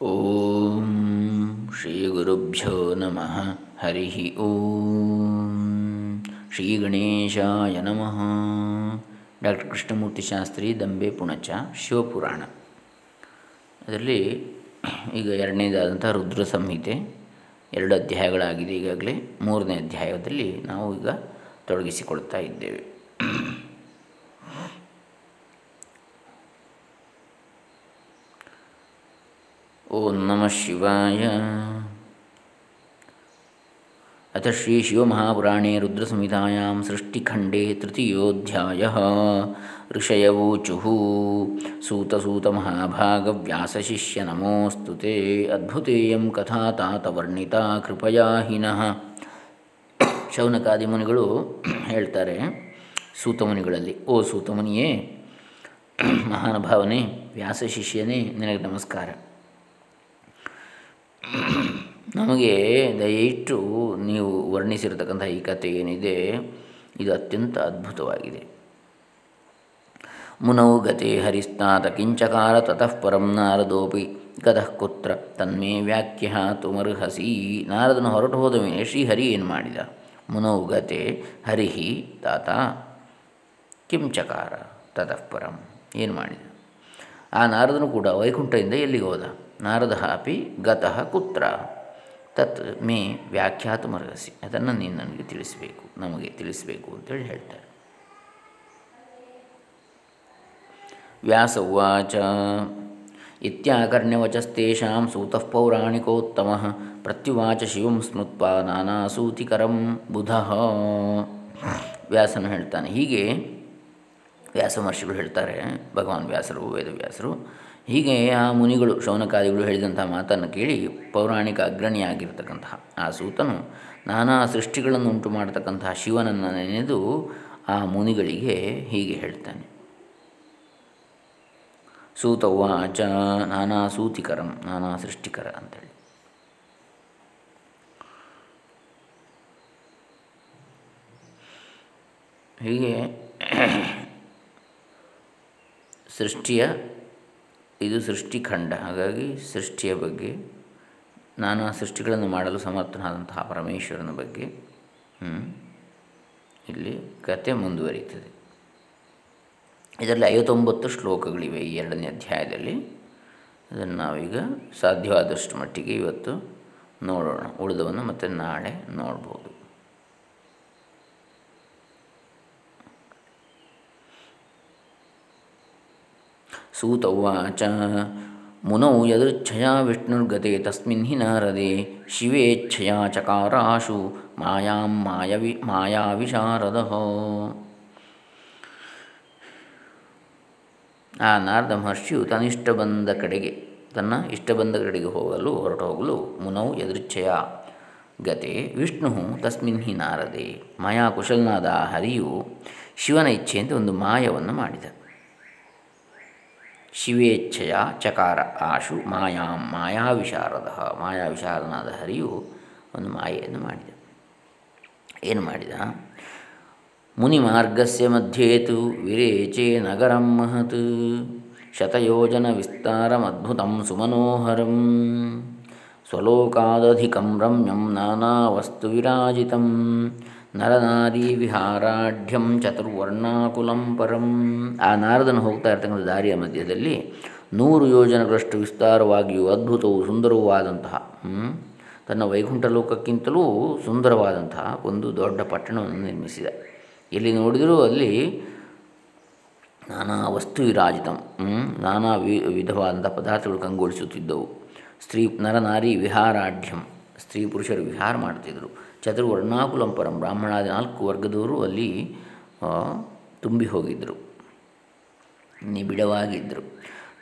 ಓಂ ಶ್ರೀ ಗುರುಭ್ಯೋ ನಮಃ. ಹರಿ ಓಂ ಶ್ರೀ ಗಣೇಶಾಯ ನಮಃ. ಡಾಕ್ಟರ್ ಕೃಷ್ಣಮೂರ್ತಿ ಶಾಸ್ತ್ರಿ ದಂಬೆ ಪುಣಚ ಶಿವಪುರಾಣ. ಅದರಲ್ಲಿ ಈಗ ಎರಡನೇದಾದಂಥ ರುದ್ರ ಸಂಹಿತೆ ಎರಡು ಅಧ್ಯಾಯಗಳಾಗಿದೆ ಈಗಾಗಲೇ. ಮೂರನೇ ಅಧ್ಯಾಯದಲ್ಲಿ ನಾವು ಈಗ ತೊಡಗಿಸಿಕೊಳ್ತಾ ಇದ್ದೇವೆ. ಓಂ ನಮಃ ಶಿವಾಯ ಅಥ ಶ್ರೀ ಶಿವಮಹಾಪುರಾಣೇ ರುದ್ರಸಂಹಿತಾಯಾಂ ಸೃಷ್ಟಿಖಂಡೇ ತೃತೀಯೋಧ್ಯಾಯ ಋಷಯವೂಚು ಸೂತಸೂತ ಮಹಾಭಾಗವ್ಯಾಸಶಿಷ್ಯ ನಮೋಸ್ತು ತೇ ಅದ್ಭುತೇಯಂ ಕಥಾ ತಾತ ವರ್ಣಿತಾ ಕೃಪಯಾಹಿನಃ ಶೌನಕಾದಿ ಮುನಿಗಳು ಹೇಳ್ತಾರೆ ಸೂತಮುನಿಗಳಲ್ಲಿ, ಓ ಸೂತಮುನಿಯೇ ವ್ಯಾಸ ವ್ಯಾಸಶಿಷ್ಯನೇ, ನಿನಗೆ ನಮಸ್ಕಾರ. ನಮಗೆ ದಯವಿಟ್ಟು ನೀವು ವರ್ಣಿಸಿರತಕ್ಕಂಥ ಈ ಕಥೆ ಏನಿದೆ, ಇದು ಅತ್ಯಂತ ಅದ್ಭುತವಾಗಿದೆ. ಮುನೌ ಗತೆ ಹರಿಸ್ನಾತ ಕಿಂಚಕಾರ ತತಃ ಪರಂ ನಾರದೋಪಿ ಗತಃ ಕುತ್ರ ತನ್ಮೇ ವ್ಯಾಖ್ಯಾತುಮರ್ಹಸಿ ನಾರದನು ಹೊರಟು ಹೋದ ಮೇಲೆ ಶ್ರೀಹರಿ ಏನು ಮಾಡಿದ? ಮುನೌ ಗತೆ ಹರಿಹಿ ತಾತ ಕಿಂಚಕಾರ ತತಃಪರಂ ಏನು ಮಾಡಿದ? ಆ ನಾರದನು ಕೂಡ ವೈಕುಂಠದಿಂದ ಎಲ್ಲಿಗೆ ಹೋದ? ನಾರದ ಅಪಿ ಗತಃ ಕುತ್ರ. ತತ್ ಮೇ ವ್ಯಾಖ್ಯಾತ ಮರಗಸಿ ಅದನ್ನು ನೀನು ನನಗೆ ತಿಳಿಸಬೇಕು, ನಮಗೆ ತಿಳಿಸಬೇಕು ಅಂತೇಳಿ ಹೇಳ್ತಾರೆ. ವ್ಯಾಸ ಉಚ ಇತ್ಯಾಕರ್ಣ್ಯವಚಸ್ತೇಷಾಂ ಸೂತಃ ಪೌರಾಣಿಕೋತ್ತಮ. ಪ್ರತ್ಯುವಾಚ ಶಿವಂ ಸ್ಮೃತ್ವ ನಾನಾಸೂತಿಕರಂ ಬುಧ. ವ್ಯಾಸನು ಹೇಳ್ತಾನೆ. ಹೀಗೆ ವ್ಯಾಸ ಮಹರ್ಷಿಗಳು ಹೇಳ್ತಾರೆ, ಭಗವಾನ್ ವ್ಯಾಸರು, ವೇದವ್ಯಾಸರು ಹೀಗೆ ಆ ಮುನಿಗಳು, ಶೌನಕಾದಿಗಳು ಹೇಳಿದಂಥ ಮಾತನ್ನು ಕೇಳಿ ಪೌರಾಣಿಕ ಅಗ್ರಣಿಯಾಗಿರ್ತಕ್ಕಂತಹ ಆ ಸೂತನು ನಾನಾ ಸೃಷ್ಟಿಗಳನ್ನು ಉಂಟು ಮಾಡತಕ್ಕಂತಹ ಶಿವನನ್ನು ನೆನೆದು ಆ ಮುನಿಗಳಿಗೆ ಹೀಗೆ ಹೇಳ್ತಾನೆ. ಸೂತವ್ವ ಆಚ ನಾನಾ ಸೂತಿಕರಂ, ನಾನಾ ಸೃಷ್ಟಿಕರ ಅಂತೇಳಿ. ಹೀಗೆ ಸೃಷ್ಟಿಯ ಇದು ಸೃಷ್ಟಿಖಂಡ ಹಾಗಾಗಿ ಸೃಷ್ಟಿಯ ಬಗ್ಗೆ, ನಾನಾ ಸೃಷ್ಟಿಗಳನ್ನು ಮಾಡಲು ಸಮರ್ಥನಾದಂತಹ ಪರಮೇಶ್ವರನ ಬಗ್ಗೆ ಇಲ್ಲಿ ಕತೆ ಮುಂದುವರಿಯುತ್ತದೆ. ಇದರಲ್ಲಿ ಐವತ್ತೊಂಬತ್ತು ಶ್ಲೋಕಗಳಿವೆ ಈ ಎರಡನೇ ಅಧ್ಯಾಯದಲ್ಲಿ. ಅದನ್ನು ನಾವೀಗ ಸಾಧ್ಯವಾದಷ್ಟು ಮಟ್ಟಿಗೆ ಇವತ್ತು ನೋಡೋಣ, ಉಳಿದವನ್ನು ಮತ್ತು ನಾಳೆ ನೋಡ್ಬೋದು. ಸೂತ ಉಚ ಮುನೌ ಯದೃಚ್ಛಯಾ ವಿಷ್ಣುರ್ಗತೆ ತಸ್ಮಿನ್ ಹಿ ನಾರದೆ. ಶಿವೇಚ್ಛಯಾ ಚಕಾರಾಶು ಮಾಯಾಂ ಮಾಯವಿ ಮಾಯಾವಿಶಾರದ. ಆ ನಾರದ ಮಹರ್ಷಿಯು ತನ್ನ ಬಂದ ಕಡೆಗೆ, ತನ್ನ ಇಷ್ಟ ಬಂದ ಕಡೆಗೆ ಹೋಗಲು ಹೊರಟು ಹೋಗಲು ಮುನೌ ಯದೃಚ್ಛಯ ಗತೆ ವಿಷ್ಣು ತಸ್ಮಿನ್ ಹಿ ನಾರದೆ. ಮಾಯಾ ಕುಶಲನಾದ ಹರಿಯು ಶಿವನ ಇಚ್ಛೆಯಂತೆ ಒಂದು ಮಾಯವನ್ನು ಮಾಡಿದ. ಶಿವೇಚ್ಛೆಯ ಚಕಾರ ಆಶು ಮಾಯಾಂ ಮಾಯಾವಿಶಾರದ. ಮಾಯಾವಿಶಾರನಾದ ಹರಿಯು ಒಂದು ಮಾಯೆಯನ್ನು ಮಾಡಿದ. ಏನು ಮಾಡಿದ? ಮುನಿಮಾರ್ಗಸ್ಯ ಮಧ್ಯೇತು ವಿರೇಚೆ ನಗರಂ ಮಹತ್. ಶತಯೋಜನ ವಿಸ್ತಾರಮದ್ಭುತಂ ಸುಮನೋಹರಂ. ಸ್ವಲೋಕಾದಧಿಕಂ ರಮ್ಯಂ ನಾನಾ ವಸ್ತು ವಿರಾಜಿತಂ. ನರನಾರಿ ವಿಹಾರಾಢ್ಯಂ ಚತುರ್ವರ್ಣಾಕುಲಂ ಪರಂ. ಆ ನಾರದನು ಹೋಗ್ತಾ ಇರ್ತಕ್ಕಂಥ ದಾರಿಯ ಮಧ್ಯದಲ್ಲಿ ನೂರು ಯೋಜನೆಗಳಷ್ಟು ವಿಸ್ತಾರವಾಗಿಯೂ ಅದ್ಭುತವೂ ಸುಂದರವೂ ಆದಂತಹ ತನ್ನ ವೈಕುಂಠ ಲೋಕಕ್ಕಿಂತಲೂ ಸುಂದರವಾದಂತಹ ಒಂದು ದೊಡ್ಡ ಪಟ್ಟಣವನ್ನು ನಿರ್ಮಿಸಿದ. ಎಲ್ಲಿ ನೋಡಿದರೂ ಅಲ್ಲಿ ನಾನಾ ವಸ್ತು ವಿರಾಜಿತಂ ನಾನಾ ವಿ ವಿಧವಾದಂಥ ಪದಾರ್ಥಗಳು ಕಂಗೊಳಿಸುತ್ತಿದ್ದವು. ಸ್ತ್ರೀ ನರನಾರಿ ವಿಹಾರಾಢ್ಯಂ ಸ್ತ್ರೀ ಪುರುಷರು ವಿಹಾರ ಮಾಡ್ತಿದ್ದರು ಚತುರ್ವರ್ಣಾಕುಲಂ ಪರಂ ಬ್ರಾಹ್ಮಣಾದಿ ನಾಲ್ಕು ವರ್ಗದವರು ಅಲ್ಲಿ ತುಂಬಿ ಹೋಗಿದ್ದರು ನಿಬಿಡವಾಗಿದ್ದರು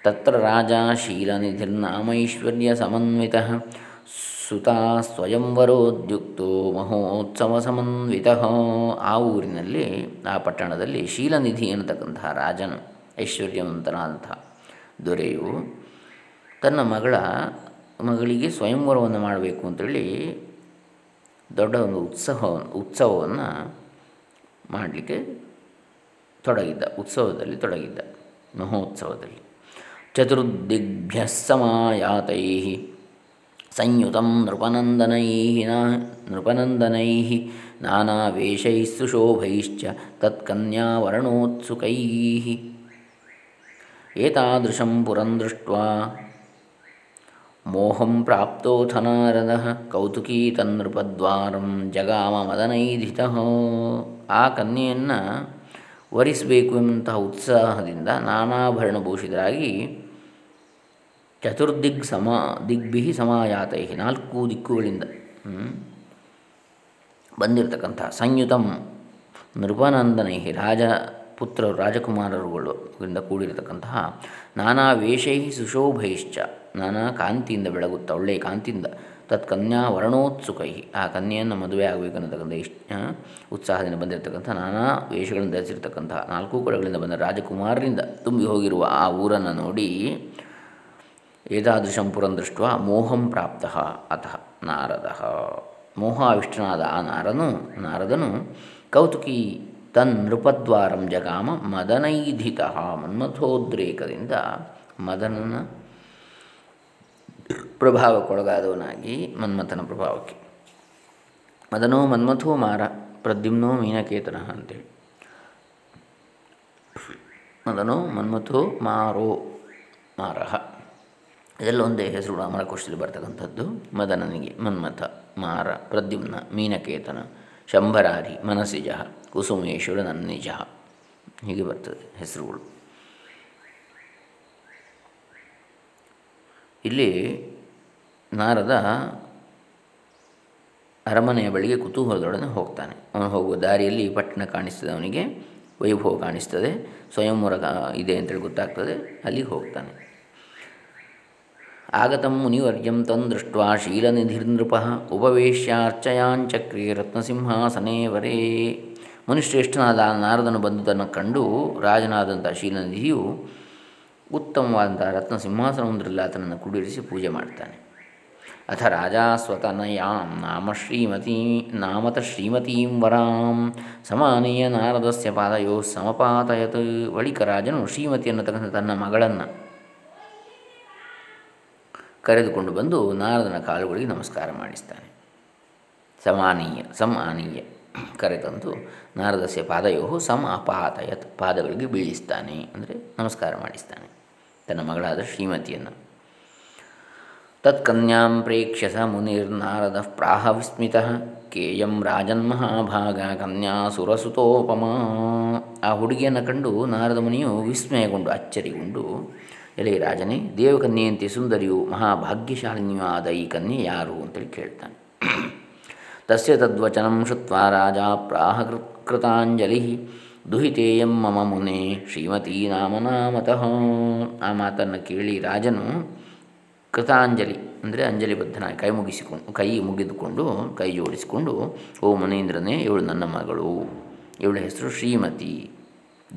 ತತ್ರ ರಾಜ ಶೀಲನಿಧಿರ್ನಾಮೈಶ್ವರ್ಯ ಸಮನ್ವಿತ ಸುತಾ ಸ್ವಯಂವರೋದ್ಯುಕ್ತೋ ಮಹೋತ್ಸವ ಸಮನ್ವಿತ. ಆ ಊರಿನಲ್ಲಿ, ಆ ಪಟ್ಟಣದಲ್ಲಿ ಶೀಲನಿಧಿ ಅನ್ನತಕ್ಕಂತಹ ರಾಜನು, ಐಶ್ವರ್ಯವಂತನಾದಂಥ ದೊರೆಯು. ತನ್ನ ಮಗಳ, ಮಗಳಿಗೆ ಸ್ವಯಂವರವನ್ನು ಮಾಡಬೇಕು ಅಂತೇಳಿ ದೊಡ್ಡ ಒಂದು ಉತ್ಸವ ಉತ್ಸವವನ್ನು ಮಾಡಲಿಕ್ಕೆ ತೊಡಗಿದ್ದ, ಉತ್ಸವದಲ್ಲಿ ತೊಡಗಿದ್ದ, ಮಹೋತ್ಸವದಲ್ಲಿ. ಚತುರ್ದಿಗ್ಭ್ಯ ಸಮಾಯಾತೈ ಸಂಯುತ ನೃಪನಂದನೈ ನೃಪನಂದನೈ ನಾನಾ ವೇಷೈ ಸುಶೋಭೈಶ್ಚ ತತ್ಕನ್ಯಾವರಣೋತ್ಸುಕೈ ಏತಾದೃಶಂ ಪುರಂ ದೃಷ್ಟ್ವಾ ಮೋಹಂ ಪ್ರಾಪ್ತೋಥ ನಾರದಃ ಕೌತುಕೀ ತನ್ನೃಪದ್ವಾರಂ ಜಗಾಮ ಮದನೈಧಿತ. ಆ ಕನ್ಯೆಯನ್ನು ವರಿಸಬೇಕು ಎಂಬಂತಹ ಉತ್ಸಾಹದಿಂದ ನಾನಾಭರಣಭೂಷಿತರಾಗಿ ಚತುರ್ದಿಗ್ ಸಮ ದಿಗ್ಭಿ ಸಮಾಯಾತೈ ನಾಲ್ಕು ದಿಕ್ಕುಗಳಿಂದ ಬಂದಿರತಕ್ಕಂಥ ಸಂಯುತಂ ನೃಪನಂದನೈ ರಾಜ ಪುತ್ರರು ರಾಜಕುಮಾರರುಗಳಿಂದ ಕೂಡಿರತಕ್ಕಂತಹ ನಾನಾ ವೇಷೈ ಸುಶೋಭೈಶ್ಚ ನಾನಾ ಕಾಂತಿಯಿಂದ ಬೆಳಗುತ್ತಾ ಒಳ್ಳೆಯ ಕಾಂತಿಯಿಂದ. ತತ್ ಕನ್ಯಾ ವರ್ಣೋತ್ಸುಕೈ ಆ ಕನ್ಯೆಯನ್ನು ಮದುವೆ ಆಗಬೇಕನ್ನತಕ್ಕಂಥ ಇಷ್ಟ ಉತ್ಸಾಹದಿಂದ ಬಂದಿರತಕ್ಕಂಥ ನಾನಾ ವೇಷಗಳನ್ನು ಧರಿಸಿರ್ತಕ್ಕಂಥ ನಾಲ್ಕು ಕಡೆಗಳಿಂದ ಬಂದ ರಾಜಕುಮಾರರಿಂದ ತುಂಬಿ ಹೋಗಿರುವ ಆ ಊರನ್ನು ನೋಡಿ ಏತಾದೃಶಂ ಪುರಂ ದೃಷ್ಟ ಮೋಹಂ ಪ್ರಾಪ್ತ ಅತಃ ನಾರದ. ಮೋಹಾವಿಷ್ಟನಾದ ಆ ನಾರನು, ನಾರದನು ಕೌತುಕಿ ತನ್ ನೃಪದ್ವಾರಂ ಜಗಾಮ ಮದನೈಧಿತ ಮನ್ಮಥೋದ್ರೇಕದಿಂದ ಮದನನ ಪ್ರಭಾವಕ್ಕೊಳಗಾದವನಾಗಿ ಮನ್ಮಥನ ಪ್ರಭಾವಕ್ಕೆ. ಮದನೋ ಮನ್ಮಥೋ ಮಾರ ಪ್ರದ್ಯುಮ್ನೋ ಮೀನಕೇತನ ಅಂತೇಳಿ. ಮದನೋ ಮನ್ಮಥೋ ಮಾರೋ ಮಾರಹ ಇದೆಲ್ಲ ಒಂದೇ ಹೆಸರು ಅಮರಕೋಶದಲ್ಲಿ ಬರ್ತಕ್ಕಂಥದ್ದು. ಮದನನಿಗೆ ಮನ್ಮಥ, ಮಾರ, ಪ್ರದ್ಯುಮ್ನ, ಮೀನಕೇತನ ಶಂಭರಾರಿ ಮನಸಿಜ, ಕುಸುಮೇಶ್ವರ, ನನ್ನಿಜ. ಹೀಗೆ ಬರ್ತದೆ ಹೆಸರುಗಳು. ಇಲ್ಲಿ ನಾರದ ಅರಮನೆಯ ಬಳಿಗೆ ಕುತೂಹಲದೊಡನೆ ಹೋಗ್ತಾನೆ. ಅವನು ಹೋಗುವ ದಾರಿಯಲ್ಲಿ ಪಟ್ಟಣ ಕಾಣಿಸ್ತದೆ ಅವನಿಗೆ, ವೈಭವ ಕಾಣಿಸ್ತದೆ, ಸ್ವಯಂವರ ಇದೆ ಅಂತೇಳಿ ಗೊತ್ತಾಗ್ತದೆ ಅಲ್ಲಿಗೆ ಹೋಗ್ತಾನೆ. ಆಗತಂ ಮುನಿವರ್ಯಂ ತಂದೃಷ್ಟ ಶೀಲನಿಧಿರ್ನೃಪ ಉಪವೇಶ್ಯಾರ್ಚಯಾಂಚಕ್ರಿಯ ರತ್ನಸಿಂಹಾಸನೇ ವರೇ ಮುನಿಶ್ರೇಷ್ಠನಾದ ನಾರದನು ಬಂದುದನ್ನು ಕಂಡು ರಾಜನಾದಂಥ ಶೀಲನಿಧಿಯು ಉತ್ತಮವಾದಂಥ ರತ್ನ ಸಿಂಹಾಸನವೊಂದರಲ್ಲಿ ಆತನನ್ನು ಕುಡಿರಿಸಿ ಪೂಜೆ ಮಾಡ್ತಾನೆ. ಅಥ ರಾಜಸ್ವತನಯಾಂ ನಾಮ ಶ್ರೀಮತೀ ನಾಮತ ಶ್ರೀಮತೀಂ ವರಾಂ ಸಮಾನೀಯ ನಾರದಸ್ಯ ಪಾದಯೋ ಸಮಪಾತಯತ್ ಬಳಿಕ ರಾಜನು ಶ್ರೀಮತಿ ಅನ್ನತಕ್ಕಂಥ ತನ್ನ ಮಗಳನ್ನು ಕರೆದುಕೊಂಡು ಬಂದು ನಾರದನ ಕಾಲುಗಳಿಗೆ ನಮಸ್ಕಾರ ಮಾಡಿಸ್ತಾನೆ. ಸಮಾನೀಯ ಸಮಾನೀಯ ಕರೆತಂದು ನಾರದಸ್ಯ ಪಾದಯೋ ಸಮ ಅಪಾತಯತ್ ಪಾದಗಳಿಗೆ ಬೀಳಿಸ್ತಾನೆ, ಅಂದರೆ ನಮಸ್ಕಾರ ಮಾಡಿಸ್ತಾನೆ. ತನ್ನ ಮಗಳಾದ ಶ್ರೀಮತಿಯನ್ನು ತತ್ಕನ್ಯಾಂ ಪ್ರೇಕ್ಷ್ಯ ಸ ಮುನಿರ್ನಾರದ ಪ್ರಾಹ ವಿಸ್ಮಿತ ಕೇಯಂ ಕನ್ಯಾ ಸುರಸುತೋಪಮ ಆ ಹುಡುಗಿಯನ್ನು ಕಂಡು ನಾರದ ಮುನಿಯು ವಿಸ್ಮಯಗೊಂಡು ಅಚ್ಚರಿಗೊಂಡು ಎಲೆ ರಾಜನೇ, ದೇವಕನ್ಯೆಯಂತೆ ಸುಂದರಿಯು ಮಹಾಭಾಗ್ಯಶಾಲಿನಿಯೂ ಆದ ಈ ಕನ್ಯೆ ಯಾರು? ಅಂತೇಳಿ ಕೇಳ್ತಾನೆ. ತಸ್ಯ ತದ್ವಚನಂ ಶುತ್ವ ರಾಜ ಪ್ರಾಹ ಕೃತಾಂಜಲಿ ದುಹಿತೇಯಂ ಮಮ ಮುನೆ ಶ್ರೀಮತಿ ನಾಮನಾಮತಃ ಆ ಮಾತನ್ನು ಕೇಳಿ ರಾಜನು ಕೃತಾಂಜಲಿ, ಅಂದರೆ ಅಂಜಲಿ ಬದ್ಧನಾಗಿ ಕೈ ಮುಗಿಸಿಕೊಂಡು, ಕೈ ಮುಗಿದುಕೊಂಡು, ಕೈ ಜೋಡಿಸಿಕೊಂಡು, ಓ ಮುನೀಂದ್ರನೇ ಇವಳು ನನ್ನ ಮಗಳು ಇವಳ ಹೆಸರು ಶ್ರೀಮತಿ,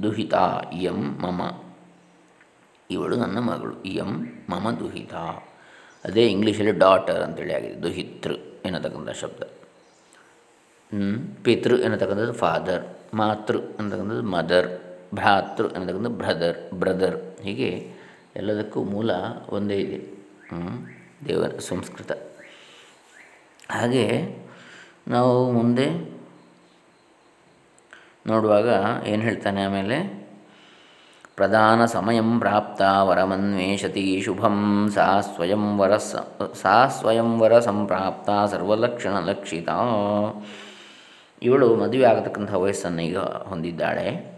ದುಹಿತ, ಇಯಂ ಮಮ. ಇವಳು ನನ್ನ ಮಗಳು, ಇಯಂ ಮಮ ದುಹಿತ. ಅದೇ ಇಂಗ್ಲೀಷಲ್ಲಿ ಡಾಟರ್ ಅಂತೇಳಿ ಆಗಿದೆ, ದುಹಿತೃ ಎನ್ನತಕ್ಕಂಥ ಶಬ್ದ. ಪಿತೃ ಎನ್ನತಕ್ಕಂಥದ್ದು ಫಾದರ್, ಮಾತೃ ಅನ್ನತಕ್ಕಂಥದ್ದು ಮದರ್, ಭ್ರಾತೃ ಅನ್ನತಕ್ಕಂಥ ಬ್ರದರ್ ಬ್ರದರ್. ಹೀಗೆ ಎಲ್ಲದಕ್ಕೂ ಮೂಲ ಒಂದೇ ಇದೆ. ದೇವರ ಸಂಸ್ಕೃತ. ಹಾಗೆ ನಾವು ಮುಂದೆ ನೋಡುವಾಗ ಏನು ಹೇಳ್ತಾನೆ ಆಮೇಲೆ, ಪ್ರಧಾನ ಸಮಯಂ ಪ್ರಾಪ್ತ ವರಮನ್ವೇಷತಿ ಶುಭಂ, ಸಾ ಸ್ವಯಂವರ ಸಾ ಸ್ವಯಂವರ ಸಂಪ್ರಾಪ್ತ ಸರ್ವಲಕ್ಷಣ ಲಕ್ಷಿತ. ಇವಳು ಮದುವೆ ಆಗತಕ್ಕಂಥ ವಯಸ್ಸನ್ನು ಈಗ ಹೊಂದಿದ್ದಾಳೆ.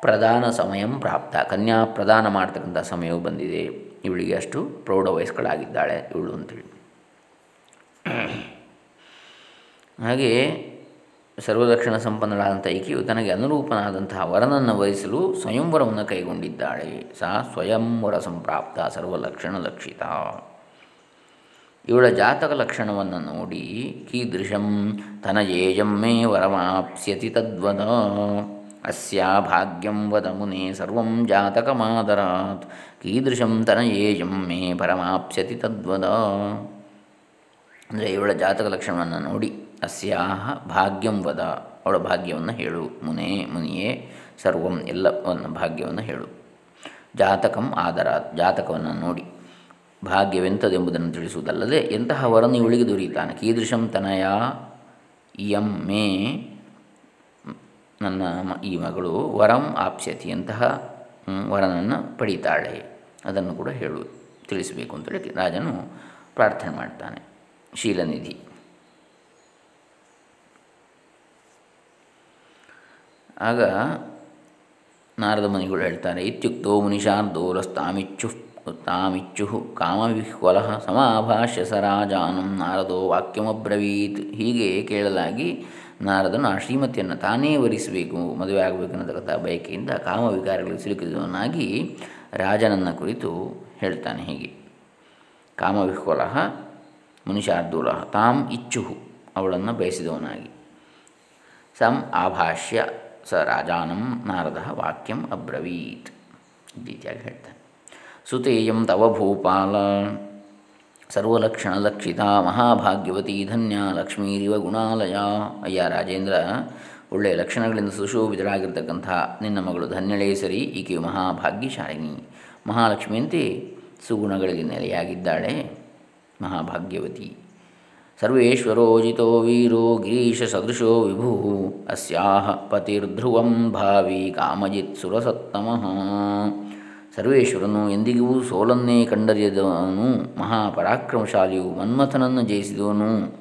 ಪ್ರಧಾನ ಸಮಯಂ ಪ್ರಾಪ್ತ. ಕನ್ಯಾ ಪ್ರದಾನ ಮಾಡ್ತಕ್ಕಂಥ ಸಮಯವು ಬಂದಿದೆ. ಇವಳಿಗೆ ಅಷ್ಟು ಪ್ರೌಢ ವಯಸ್ಕಳಾಗಿದ್ದಾಳೆ ಇವಳು ಅಂತೇಳಿ. ಹಾಗೆ ಸರ್ವದಕ್ಷಿಣ ಸಂಪನ್ನಳಾದಂಥ ಈಕೆಯು ತನಗೆ ಅನುರೂಪನಾದಂತಹ ವರನನ್ನು ವಹಿಸಲು ಸ್ವಯಂವರವನ್ನು ಕೈಗೊಂಡಿದ್ದಾಳೆ. ಸಾ ಸ್ವಯಂವರ ಸಂಪ್ರಾಪ್ತ ಸರ್ವಲಕ್ಷಣ ಲಕ್ಷಿತ. ಇವಳ ಜಾತಕ ಲಕ್ಷಣವನ್ನು ನೋಡಿ ಕೀದೃಶಂ ತನಯೇಯಂ ಮೇ ವರಮಾಪ್ಸ್ಯತಿ ತದ್ವದ. ಅಸ್ಯಾ ಭಾಗ್ಯಂ ವದ ಮುನೆ ಸರ್ವಂ ಜಾತಕಮಾದರಾತ್ ಕೀದೃಶಂ ತನಯೇಯಂ ಮೇ ಪರಮಾಪ್ಸ್ಯತಿ ತದ್ವದ ಅಂದರೆ ಇವಳ ಜಾತಕ ಲಕ್ಷಣವನ್ನು ನೋಡಿ ಅಸ್ಯಾ ಭಾಗ್ಯಂ ವದ, ಅವಳ ಭಾಗ್ಯವನ್ನು ಹೇಳು ಮುನೆ, ಮುನಿಯೇ, ಸರ್ವಂ ಎಲ್ಲವನ್ನು ಭಾಗ್ಯವನ್ನು ಹೇಳು. ಜಾತಕಂ ಆದರಾತ್, ಜಾತಕವನ್ನು ನೋಡಿ. ಭಾಗ್ಯವೆಂಥದೆಂಬುದನ್ನು ತಿಳಿಸುವುದಲ್ಲದೆ, ಎಂತಹ ವರನ್ನು ಇವಳಿಗೆ ದೊರೆಯುತ್ತಾನೆ? ಕೀದೃಶಂ ತನಯ, ಇಯಂ ಮೇ ನನ್ನ ಈ ಮಗಳು ವರಂ ಆಪ್ಸ್ಯತಿ ಅಂತಹ ವರನನ್ನು ಪಡೀತಾಳೆ. ಅದನ್ನು ಕೂಡ ಹೇಳು, ತಿಳಿಸಬೇಕು ಅಂತೇಳಿ ರಾಜನು ಪ್ರಾರ್ಥನೆ ಮಾಡ್ತಾನೆ. ಶೀಲನಿಧಿ. ಆಗ ನಾರದ ಮುನಿಗಳು ಹೇಳ್ತಾರೆ, ಇತ್ಯುಕ್ತೋ ಮುನಿಶಾರ್ದೋಲಸ್ತಾಮಿಚ್ಚು ತಾಮಿಚ್ಚು ಕಾಮವಿಹ್ವಲ ಸಮಾಭಾಷ್ಯ ಸ ರಾಜಾನಂ ನಾರದೋ ವಾಕ್ಯಮಬ್ರವೀತ್ ಹೀಗೆ ಕೇಳಲಾಗಿ ನಾರದನು ಆ ಶ್ರೀಮತಿಯನ್ನು ತಾನೇ ವರಿಸಬೇಕು, ಮದುವೆ ಆಗಬೇಕು ಅನ್ನತಕ್ಕಂಥ ಬಯಕೆಯಿಂದ ಕಾಮವಿಕಾರಗಳಿಗೆ ಸಿಲುಕಿದವನಾಗಿ ರಾಜನನ್ನು ಕುರಿತು ಹೇಳ್ತಾನೆ ಹೀಗೆ. ಕಾಮವಿಹ್ವಲ ಮುನಿಷಾರ್ದೂಲ ತಾಂ ಇಚ್ಚು ಅವಳನ್ನು ಬಯಸಿದವನಾಗಿ. ಸಂ ಆಭಾಷ್ಯ ಸ ರಾಜಾನಂ ನಾರದ ವಾಕ್ಯಂ ಅಬ್ರವೀತ್. ಈ ರೀತಿಯಾಗಿ ಹೇಳ್ತಾನೆ. ಸುತೇಯಂ ತವ ಭೂಪಾಲ ಸರ್ವಲಕ್ಷಣಲಕ್ಷಿತ ಮಹಾಭಾಗ್ಯವತಿ ಧನ್ಯ ಲಕ್ಷ್ಮೀರಿವ ಗುಣಾಲಯ. ಅಯ್ಯ ರಾಜೇಂದ್ರ, ಒಳ್ಳೆಯ ಲಕ್ಷಣಗಳಿಂದ ಸುಶೋಭಿತರಾಗಿರ್ತಕ್ಕಂಥ ನಿನ್ನ ಮಗಳು ಧನ್ಯಳೇ ಸರಿ ಈಕೆಯು ಮಹಾಭಾಗ್ಯಶಾಲಿನಿ. ಮಹಾಲಕ್ಷ್ಮಿಯಂತೆ ಸುಗುಣಗಳಿಗೆ ನೆಲೆಯಾಗಿದ್ದಾಳೆ ಮಹಾಭಾಗ್ಯವತಿ. ಸರ್ವೇಶ್ವರೋಜಿತೋ ವೀರೋ ಗಿರೀಶ ಸದೃಶೋ ವಿಭು, ಅಸ್ಯಾಹ ಪತಿರ್ಧ್ರುವಂ ಭಾವಿ ಕಾಮಜಿತ್ ಸುರಸತ್ತಮಃ. ಸರ್ವೇಶ್ವರನು ಎಂದಿಗೂ ಸೋಲನ್ನೇ ಕಂಡರಿಯದವನು, ಮಹಾಪರಾಕ್ರಮಶಾಲಿಯು ಮನ್ಮಥನನ್ನು ಜಯಿಸಿದವನು.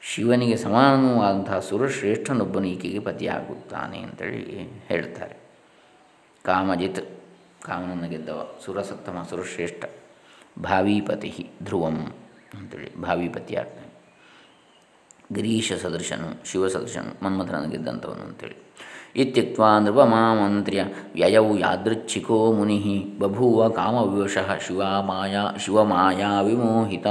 ಶಿವನಿಗೆ ಸಮಾನನೂ ಆದಂತಹ ಸುರಶ್ರೇಷ್ಠನೊಬ್ಬನು ಈಕೆಗೆ ಪತಿಯಾಗುತ್ತಾನೆ ಅಂತೇಳಿ ಹೇಳ್ತಾರೆ. ಕಾಮಜಿತ್, ಕಾಮನನ್ನು ಗೆದ್ದವ, ಸುರಸತ್ತಮ, ಸುರಶ್ರೇಷ್ಠ, ಭಾವೀಪತಿ ಧ್ರುವಂ ಅಂತೇಳಿ ಭಾವೀಪತಿ ಆಗ್ತಾನೆ ಗಿರೀಶ ಸದೃಶನು, ಶಿವ ಸದೃಶನು, ಮನ್ಮಥನನ್ನು ಗೆದ್ದಂಥವನು ಅಂತೇಳಿ. ಇತ್ಯುಕ್ತ ನೃಪಮಾಮಂತ್ರ್ಯ ವ್ಯಯೌ ಯಾದೃಚ್ಛಿಕೋ ಮುನಿ ಬಭೂವ ಕಾಮವಿವಶಃ ಶಿವಮಾಯಾ ಶಿವಮಾಯಾ ವಿಮೋಹಿತ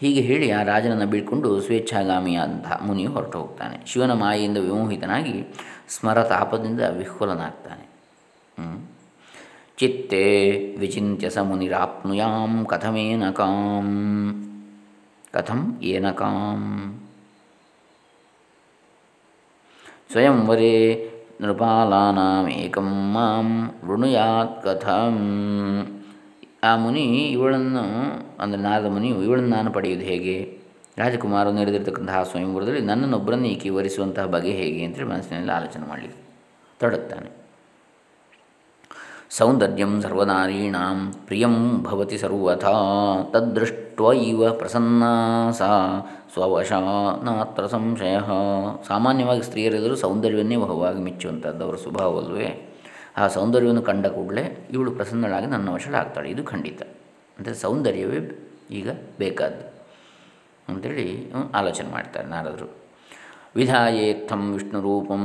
ಹೀಗೆ ಹೇಳಿ ಆ ರಾಜನನ್ನು ಬೀಳ್ಕೊಂಡು ಸ್ವೇಚ್ಛಾಗಾಮಿಯಾದಂತಹ ಮುನಿಯು ಹೊರಟು ಹೋಗ್ತಾನೆ. ಶಿವನ ಮಾಯೆಯಿಂದ ವಿಮೋಹಿತನಾಗಿ ಸ್ಮರತಾಪದಿಂದ ವಿಹ್ವಲನಾಗ್ತಾನೆ. ಚಿತ್ತೆ ವಿಚಿತ್ಯ ಸ ಮುನಿರಾಪ್ನುಯಾಂ ಕಥಮೇನಕಾಂ ಕಥಂ ಏನಕಾಂ ಸ್ವಯಂವರೇ ನೃಪಾಲಾನಾಮೇಕಂ ಮಾಂ ವೃಣುಯಾತ್ ಕಥಂ. ಆ ಮುನಿ ಇವಳನ್ನು, ಅಂದರೆ ನಾರದ ಮುನಿಯು ಇವಳನ್ನು ನಾನು ಪಡೆಯುವುದು ಹೇಗೆ? ರಾಜಕುಮಾರನ ನಡೆದಿರ್ತಕ್ಕಂತಹ ಸ್ವಯಂವರದಲ್ಲಿ ನನ್ನನ್ನೊಬ್ಬರನ್ನು ಈಕೆ ವರಿಸುವಂತಹ ಬಗೆ ಹೇಗೆ ಅಂತೇಳಿ ಮನಸ್ಸಿನಲ್ಲಿ ಆಲೋಚನೆ ಮಾಡಲಿಕ್ಕೆ ತೊಡಗುತ್ತಾನೆ. ಸೌಂದರ್ಯಂ ಸರ್ವನಾರೀಣಾಂ ಪ್ರಿಯಂ ಭವತಿ ಸರ್ವಥಾ ಇವ ಪ್ರಸನ್ನ ಸಾ ಸ್ವವಶ ನಾತ್ರ ಸಂಶಯ. ಸಾಮಾನ್ಯವಾಗಿ ಸ್ತ್ರೀಯರೆಲ್ಲರೂ ಸೌಂದರ್ಯವನ್ನೇ ಬಹುವಾಗಿ ಮೆಚ್ಚುವಂಥದ್ದು ಅವರ ಸ್ವಭಾವವಲ್ವೇ? ಆ ಸೌಂದರ್ಯವನ್ನು ಕಂಡ ಕೂಡಲೇ ಇವಳು ಪ್ರಸನ್ನಳಾಗಿ ನನ್ನ ವಶಳಾಗ್ತಾಳೆ ಇದು ಖಂಡಿತ. ಅಂದರೆ ಸೌಂದರ್ಯವೇ ಈಗ ಬೇಕಾದ್ದು ಅಂಥೇಳಿ ಆಲೋಚನೆ ಮಾಡ್ತಾರೆ ನಾರದರು. ವಿಧಾಯೇತ್ಥಂ ವಿಷ್ಣುರೂಪಂ